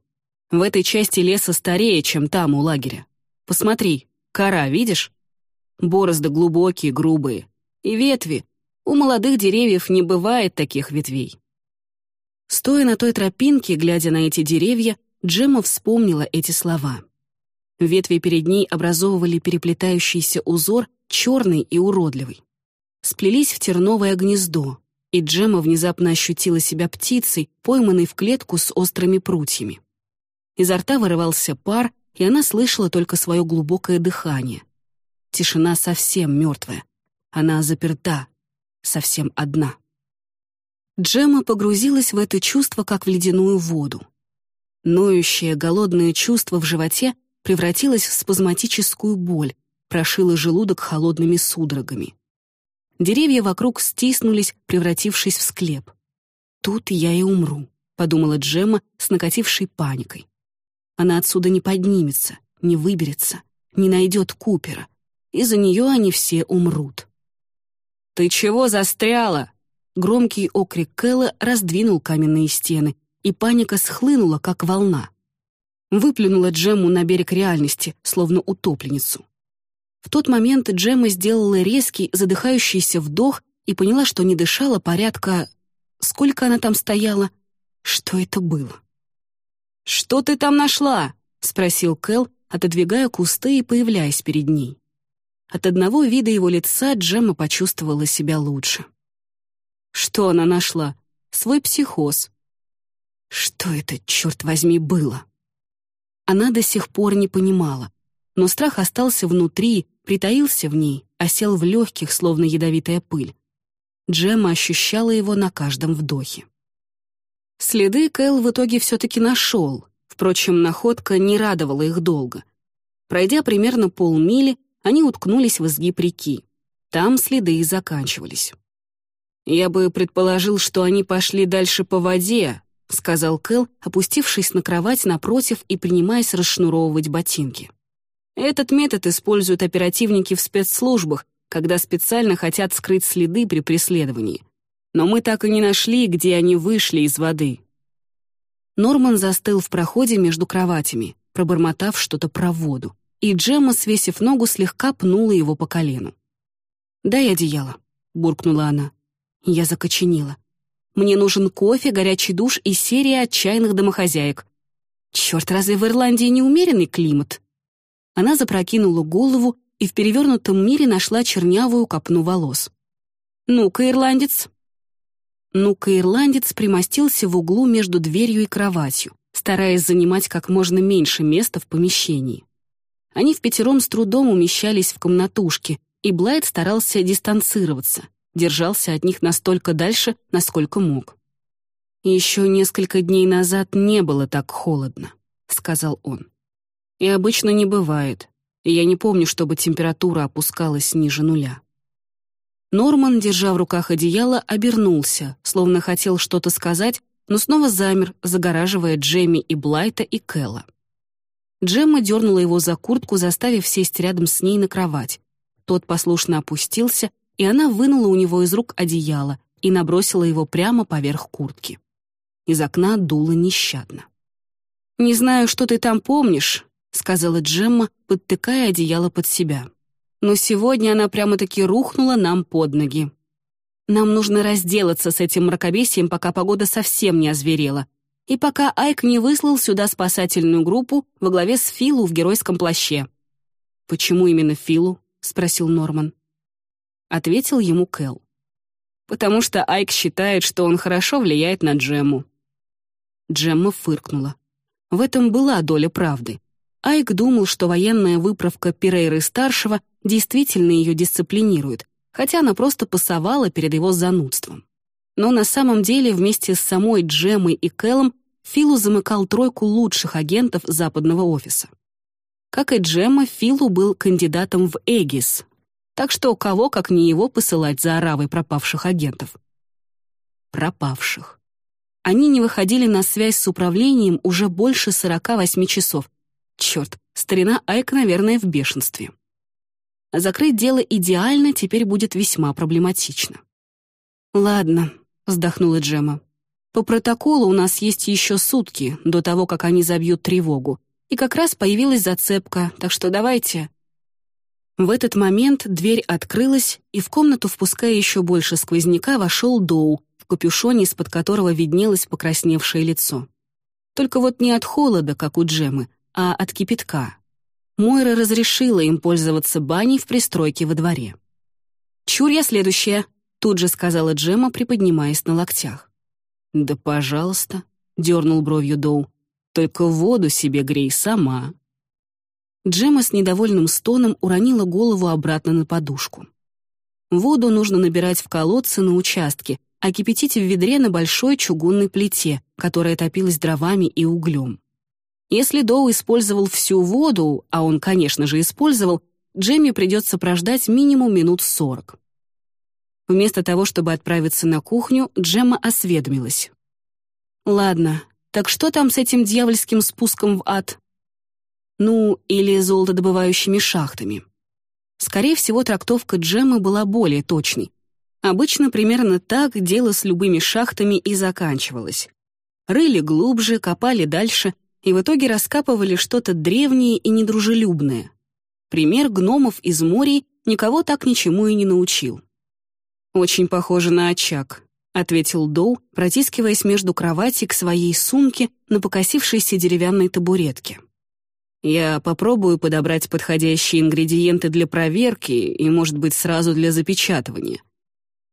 A: «В этой части леса старее, чем там, у лагеря. Посмотри, кора, видишь? Борозды глубокие, грубые. И ветви. У молодых деревьев не бывает таких ветвей». Стоя на той тропинке, глядя на эти деревья, Джемма вспомнила эти слова. Ветви перед ней образовывали переплетающийся узор, черный и уродливый. Сплелись в терновое гнездо, и Джемма внезапно ощутила себя птицей, пойманной в клетку с острыми прутьями. Изо рта вырывался пар, и она слышала только свое глубокое дыхание. Тишина совсем мертвая. Она заперта, совсем одна. Джемма погрузилась в это чувство, как в ледяную воду. Ноющее, голодное чувство в животе превратилось в спазматическую боль, прошило желудок холодными судорогами. Деревья вокруг стиснулись, превратившись в склеп. «Тут я и умру», — подумала Джемма с накатившей паникой. Она отсюда не поднимется, не выберется, не найдет Купера. Из-за нее они все умрут. «Ты чего застряла?» Громкий окрик Кэлла раздвинул каменные стены, и паника схлынула, как волна. Выплюнула Джему на берег реальности, словно утопленницу. В тот момент Джемма сделала резкий, задыхающийся вдох и поняла, что не дышала порядка... Сколько она там стояла? Что это было? «Что ты там нашла?» — спросил Кэл, отодвигая кусты и появляясь перед ней. От одного вида его лица Джемма почувствовала себя лучше. Что она нашла? Свой психоз. Что это, черт возьми, было? Она до сих пор не понимала, но страх остался внутри, притаился в ней, осел в легких, словно ядовитая пыль. Джемма ощущала его на каждом вдохе. Следы Кэл в итоге все-таки нашел, впрочем, находка не радовала их долго. Пройдя примерно полмили, они уткнулись в изгиб реки. Там следы и заканчивались. Я бы предположил, что они пошли дальше по воде, — сказал Кэл, опустившись на кровать напротив и принимаясь расшнуровывать ботинки. Этот метод используют оперативники в спецслужбах, когда специально хотят скрыть следы при преследовании. Но мы так и не нашли, где они вышли из воды. Норман застыл в проходе между кроватями, пробормотав что-то про воду, и Джемма, свесив ногу, слегка пнула его по колену. «Дай одеяло», — буркнула она. Я закоченела. «Мне нужен кофе, горячий душ и серия отчаянных домохозяек. Черт, разве в Ирландии не умеренный климат?» Она запрокинула голову и в перевернутом мире нашла чернявую копну волос. «Ну-ка, ирландец!» Ну-ка, ирландец примостился в углу между дверью и кроватью, стараясь занимать как можно меньше места в помещении. Они в пятером с трудом умещались в комнатушке, и Блайт старался дистанцироваться, держался от них настолько дальше, насколько мог. «Еще несколько дней назад не было так холодно», — сказал он. «И обычно не бывает, и я не помню, чтобы температура опускалась ниже нуля». Норман, держа в руках одеяло, обернулся, словно хотел что-то сказать, но снова замер, загораживая Джемми и Блайта и Кэлла. Джемма дернула его за куртку, заставив сесть рядом с ней на кровать. Тот послушно опустился, и она вынула у него из рук одеяло и набросила его прямо поверх куртки. Из окна дуло нещадно. «Не знаю, что ты там помнишь», — сказала Джемма, подтыкая одеяло под себя. «Но сегодня она прямо-таки рухнула нам под ноги. Нам нужно разделаться с этим мракобесием, пока погода совсем не озверела, и пока Айк не выслал сюда спасательную группу во главе с Филу в геройском плаще». «Почему именно Филу?» — спросил Норман. Ответил ему Кэл. «Потому что Айк считает, что он хорошо влияет на Джему». Джемма фыркнула. В этом была доля правды. Айк думал, что военная выправка Пирейры-старшего действительно ее дисциплинирует, хотя она просто пасовала перед его занудством. Но на самом деле вместе с самой Джемой и Кэллом Филу замыкал тройку лучших агентов западного офиса. Как и Джемма, Филу был кандидатом в Эгис, так что кого, как не его, посылать за оравой пропавших агентов? Пропавших. Они не выходили на связь с управлением уже больше 48 часов. Черт, старина Айк, наверное, в бешенстве. Закрыть дело идеально теперь будет весьма проблематично. «Ладно», — вздохнула Джема. «По протоколу у нас есть еще сутки до того, как они забьют тревогу, и как раз появилась зацепка, так что давайте...» В этот момент дверь открылась, и в комнату, впуская еще больше сквозняка, вошел Доу, в капюшоне, из-под которого виднелось покрасневшее лицо. Только вот не от холода, как у Джемы, а от кипятка. Мойра разрешила им пользоваться баней в пристройке во дворе. «Чур я следующая», — тут же сказала Джема, приподнимаясь на локтях. «Да пожалуйста», — дернул бровью Доу. «Только воду себе грей сама». Джема с недовольным стоном уронила голову обратно на подушку. Воду нужно набирать в колодце на участке, а кипятить в ведре на большой чугунной плите, которая топилась дровами и углем. Если Доу использовал всю воду, а он, конечно же, использовал, Джемме придется прождать минимум минут сорок. Вместо того, чтобы отправиться на кухню, Джемма осведомилась. «Ладно, так что там с этим дьявольским спуском в ад?» Ну, или золотодобывающими шахтами. Скорее всего, трактовка Джеммы была более точной. Обычно примерно так дело с любыми шахтами и заканчивалось. Рыли глубже, копали дальше и в итоге раскапывали что-то древнее и недружелюбное. Пример гномов из морей никого так ничему и не научил. «Очень похоже на очаг», — ответил Доу, протискиваясь между кровати к своей сумке на покосившейся деревянной табуретке. Я попробую подобрать подходящие ингредиенты для проверки и, может быть, сразу для запечатывания.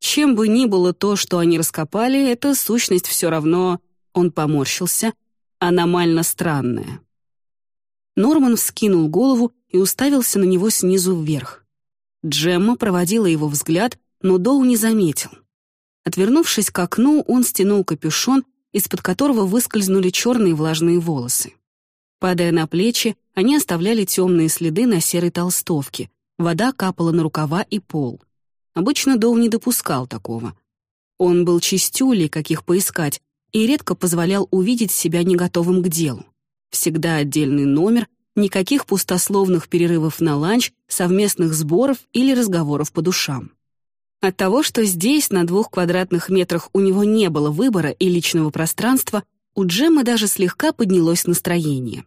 A: Чем бы ни было то, что они раскопали, эта сущность все равно, он поморщился, аномально странная. Норман вскинул голову и уставился на него снизу вверх. Джемма проводила его взгляд, но Доу не заметил. Отвернувшись к окну, он стянул капюшон, из-под которого выскользнули черные влажные волосы. Падая на плечи, они оставляли темные следы на серой толстовке. Вода капала на рукава и пол. Обычно Доу не допускал такого. Он был чистюлей, каких поискать, и редко позволял увидеть себя не готовым к делу. Всегда отдельный номер, никаких пустословных перерывов на ланч, совместных сборов или разговоров по душам. От того, что здесь, на двух квадратных метрах, у него не было выбора и личного пространства, у Джеммы даже слегка поднялось настроение.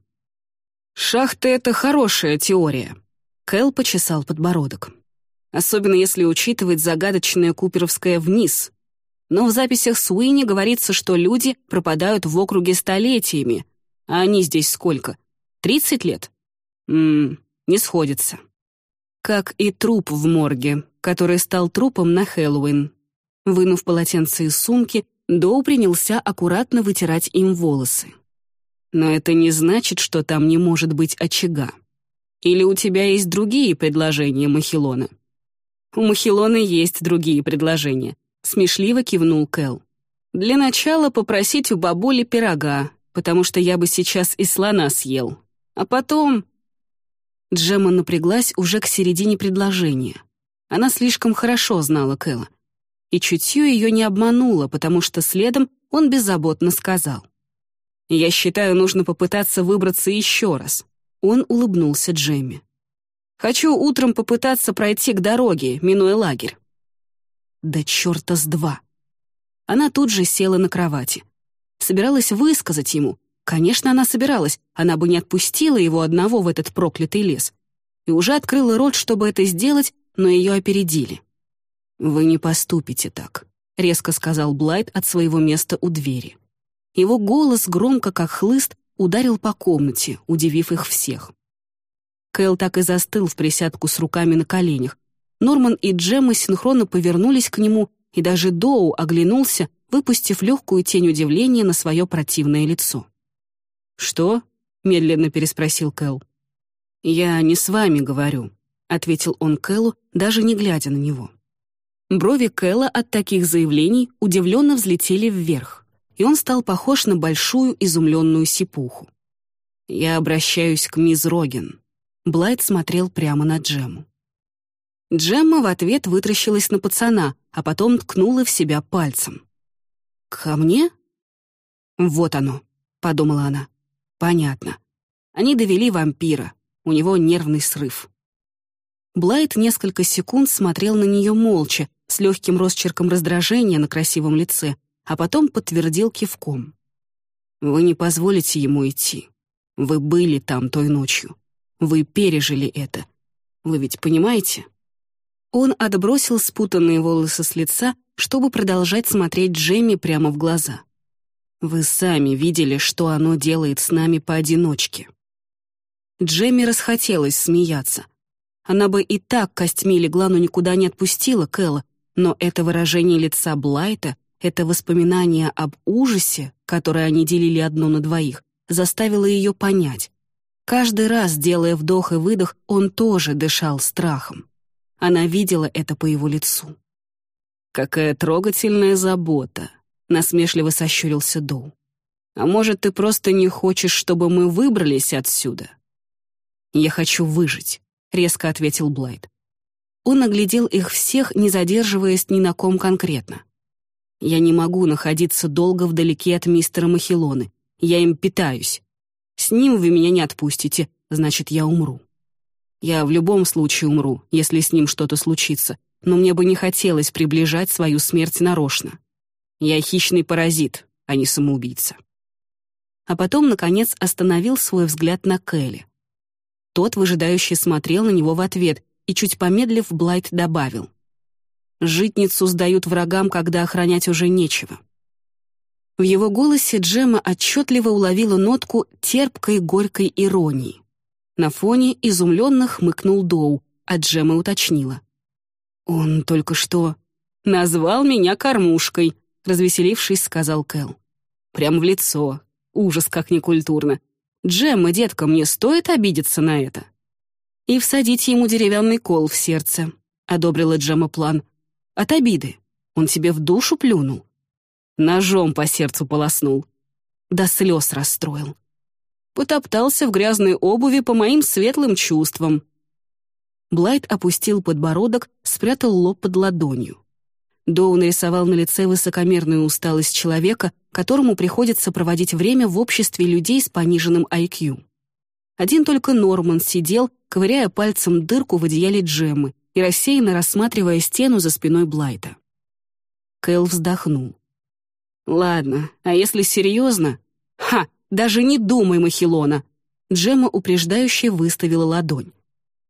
A: «Шахты — это хорошая теория», — Кэл почесал подбородок. «Особенно если учитывать загадочное куперовское «вниз». Но в записях Суини говорится, что люди пропадают в округе столетиями, а они здесь сколько? Тридцать лет? Ммм, не сходится. Как и труп в морге, который стал трупом на Хэллоуин. Вынув полотенце из сумки, Доу принялся аккуратно вытирать им волосы. Но это не значит, что там не может быть очага. Или у тебя есть другие предложения, Махилона? У Махилона есть другие предложения. Смешливо кивнул Кэл. Для начала попросить у бабули пирога, потому что я бы сейчас и слона съел. А потом... Джема напряглась уже к середине предложения. Она слишком хорошо знала Кэла. И чутье ее не обмануло, потому что следом он беззаботно сказал. «Я считаю, нужно попытаться выбраться еще раз». Он улыбнулся Джемме. «Хочу утром попытаться пройти к дороге, минуя лагерь». Да черта с два. Она тут же села на кровати. Собиралась высказать ему. Конечно, она собиралась, она бы не отпустила его одного в этот проклятый лес. И уже открыла рот, чтобы это сделать, но ее опередили. «Вы не поступите так», — резко сказал Блайт от своего места у двери. Его голос, громко как хлыст, ударил по комнате, удивив их всех. Кэл так и застыл в присядку с руками на коленях. Норман и Джемма синхронно повернулись к нему, и даже Доу оглянулся, выпустив легкую тень удивления на свое противное лицо. «Что?» — медленно переспросил Кэл. «Я не с вами говорю», — ответил он Кэлу, даже не глядя на него. Брови Кэла от таких заявлений удивленно взлетели вверх, и он стал похож на большую изумленную сипуху. «Я обращаюсь к мисс Роген». Блайт смотрел прямо на Джему. Джемма в ответ вытращилась на пацана, а потом ткнула в себя пальцем. «Ко мне?» «Вот оно», — подумала она. «Понятно. Они довели вампира. У него нервный срыв». Блайт несколько секунд смотрел на нее молча, с легким росчерком раздражения на красивом лице, а потом подтвердил кивком. «Вы не позволите ему идти. Вы были там той ночью. Вы пережили это. Вы ведь понимаете?» Он отбросил спутанные волосы с лица, чтобы продолжать смотреть Джемми прямо в глаза. «Вы сами видели, что оно делает с нами поодиночке». Джемми расхотелось смеяться. Она бы и так костьми легла, но никуда не отпустила Кэлла, но это выражение лица Блайта, это воспоминание об ужасе, которое они делили одно на двоих, заставило ее понять. Каждый раз, делая вдох и выдох, он тоже дышал страхом. Она видела это по его лицу. «Какая трогательная забота», — насмешливо сощурился Доу. «А может, ты просто не хочешь, чтобы мы выбрались отсюда?» «Я хочу выжить», — резко ответил Блайт. Он оглядел их всех, не задерживаясь ни на ком конкретно. «Я не могу находиться долго вдалеке от мистера Махилоны. Я им питаюсь. С ним вы меня не отпустите, значит, я умру. Я в любом случае умру, если с ним что-то случится, но мне бы не хотелось приближать свою смерть нарочно. Я хищный паразит, а не самоубийца». А потом, наконец, остановил свой взгляд на Келли. Тот, выжидающе смотрел на него в ответ, и, чуть помедлив, Блайт добавил. «Житницу сдают врагам, когда охранять уже нечего». В его голосе Джема отчетливо уловила нотку терпкой горькой иронии. На фоне изумленно хмыкнул Доу, а Джема уточнила. «Он только что...» «Назвал меня кормушкой», — развеселившись, сказал Кэл. «Прям в лицо. Ужас, как некультурно. Джемма, детка, мне стоит обидеться на это?» и всадить ему деревянный кол в сердце», — одобрила Джема план. «От обиды. Он тебе в душу плюнул. Ножом по сердцу полоснул. До слез расстроил. Потоптался в грязной обуви по моим светлым чувствам». Блайт опустил подбородок, спрятал лоб под ладонью. Доу нарисовал на лице высокомерную усталость человека, которому приходится проводить время в обществе людей с пониженным IQ. Один только Норман сидел, ковыряя пальцем дырку в одеяле Джеммы и рассеянно рассматривая стену за спиной Блайта. Кэл вздохнул. «Ладно, а если серьезно? Ха, даже не думай, Махилона!» Джемма упреждающе выставила ладонь.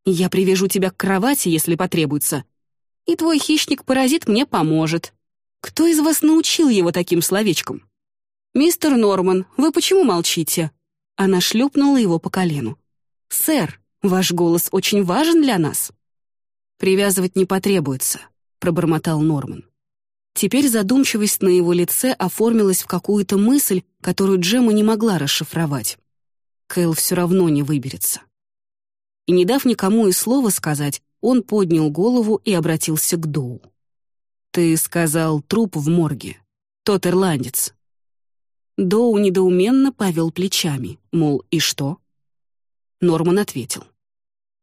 A: «Я привяжу тебя к кровати, если потребуется. И твой хищник-паразит мне поможет. Кто из вас научил его таким словечком?» «Мистер Норман, вы почему молчите?» Она шлепнула его по колену. «Сэр, ваш голос очень важен для нас». «Привязывать не потребуется», — пробормотал Норман. Теперь задумчивость на его лице оформилась в какую-то мысль, которую Джема не могла расшифровать. Кэл все равно не выберется. И не дав никому и слова сказать, он поднял голову и обратился к Доу. «Ты сказал труп в морге. Тот ирландец. Доу недоуменно повел плечами, мол, и что? Норман ответил.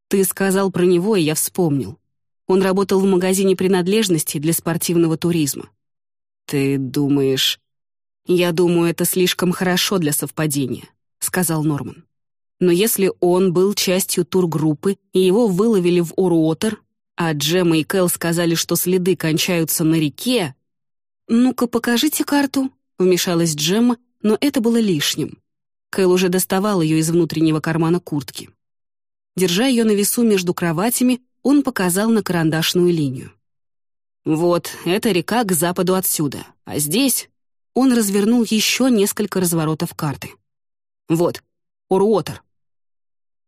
A: «Ты сказал про него, и я вспомнил. Он работал в магазине принадлежностей для спортивного туризма. Ты думаешь...» «Я думаю, это слишком хорошо для совпадения», — сказал Норман. «Но если он был частью тургруппы, и его выловили в Оруотер, а Джема и Кэл сказали, что следы кончаются на реке...» «Ну-ка, покажите карту», вмешалась Джемма, но это было лишним. Кэл уже доставал ее из внутреннего кармана куртки. Держа ее на весу между кроватями, он показал на карандашную линию. «Вот, это река к западу отсюда, а здесь...» Он развернул еще несколько разворотов карты. «Вот, Уруотер».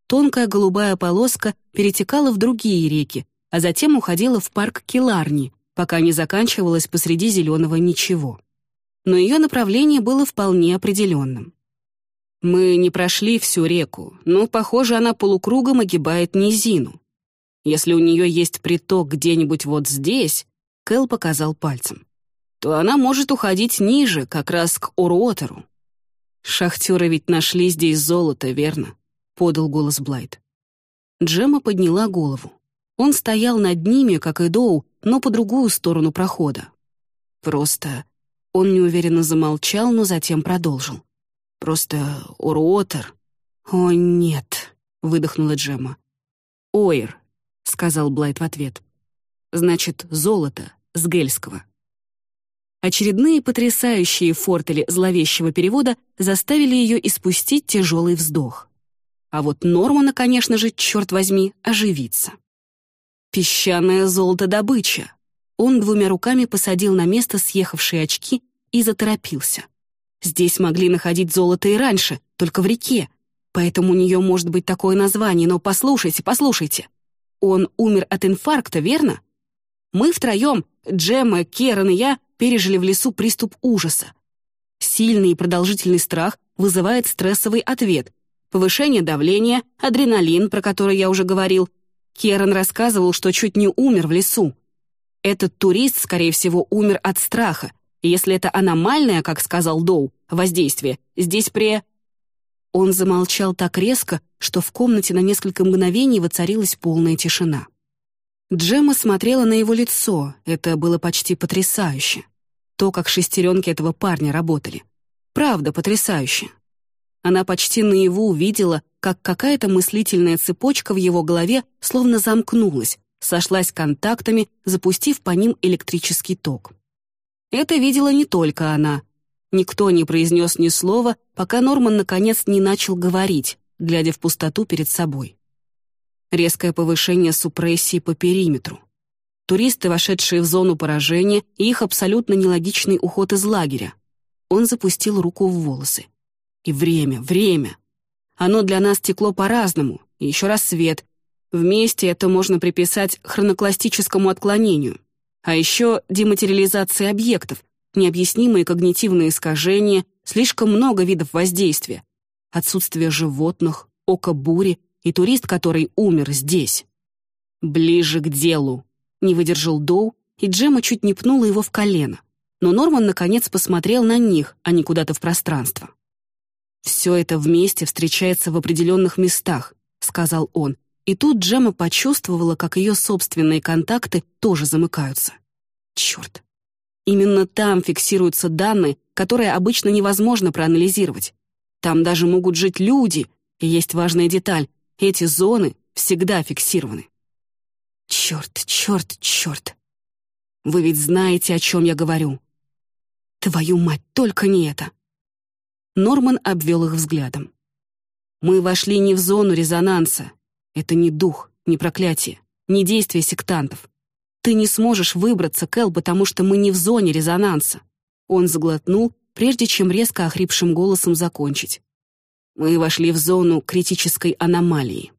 A: Тонкая голубая полоска перетекала в другие реки, а затем уходила в парк Киларни, пока не заканчивалась посреди зеленого ничего но ее направление было вполне определенным. Мы не прошли всю реку, но, похоже, она полукругом огибает низину. Если у нее есть приток где-нибудь вот здесь, Кэл показал пальцем, то она может уходить ниже, как раз к Уруотеру. «Шахтеры ведь нашли здесь золото, верно?» — подал голос Блайт. Джема подняла голову. Он стоял над ними, как и Доу, но по другую сторону прохода. Просто он неуверенно замолчал, но затем продолжил. «Просто Уруотер...» «О, нет», — выдохнула Джемма. «Ойр», — сказал Блайт в ответ. «Значит, золото, с гельского». Очередные потрясающие фортели зловещего перевода заставили ее испустить тяжелый вздох. А вот Нормана, конечно же, черт возьми, оживиться. Песчаное золото-добыча. Он двумя руками посадил на место съехавшие очки и заторопился. Здесь могли находить золото и раньше, только в реке, поэтому у нее может быть такое название, но послушайте, послушайте. Он умер от инфаркта, верно? Мы втроем, Джемма, Керан и я, пережили в лесу приступ ужаса. Сильный и продолжительный страх вызывает стрессовый ответ, повышение давления, адреналин, про который я уже говорил. Керан рассказывал, что чуть не умер в лесу. Этот турист, скорее всего, умер от страха. Если это аномальное, как сказал Доу, воздействие, здесь при... Он замолчал так резко, что в комнате на несколько мгновений воцарилась полная тишина. Джема смотрела на его лицо, это было почти потрясающе. То, как шестеренки этого парня работали. Правда, потрясающе. Она почти наяву увидела, как какая-то мыслительная цепочка в его голове словно замкнулась, сошлась контактами, запустив по ним электрический ток. Это видела не только она. Никто не произнес ни слова, пока Норман наконец не начал говорить, глядя в пустоту перед собой. Резкое повышение супрессии по периметру. Туристы, вошедшие в зону поражения, и их абсолютно нелогичный уход из лагеря. Он запустил руку в волосы. И время, время. Оно для нас текло по-разному, еще раз свет, Вместе это можно приписать хронокластическому отклонению. А еще дематериализации объектов, необъяснимые когнитивные искажения, слишком много видов воздействия. Отсутствие животных, око бури и турист, который умер здесь. «Ближе к делу», — не выдержал Доу, и Джема чуть не пнула его в колено. Но Норман наконец посмотрел на них, а не куда-то в пространство. «Все это вместе встречается в определенных местах», — сказал он, и тут Джема почувствовала, как ее собственные контакты тоже замыкаются. Черт. Именно там фиксируются данные, которые обычно невозможно проанализировать. Там даже могут жить люди, И есть важная деталь. Эти зоны всегда фиксированы. Черт, черт, черт. Вы ведь знаете, о чем я говорю. Твою мать, только не это. Норман обвел их взглядом. Мы вошли не в зону резонанса. Это не дух, не проклятие, не действие сектантов. Ты не сможешь выбраться, Кэл, потому что мы не в зоне резонанса. Он заглотнул, прежде чем резко охрипшим голосом закончить. Мы вошли в зону критической аномалии.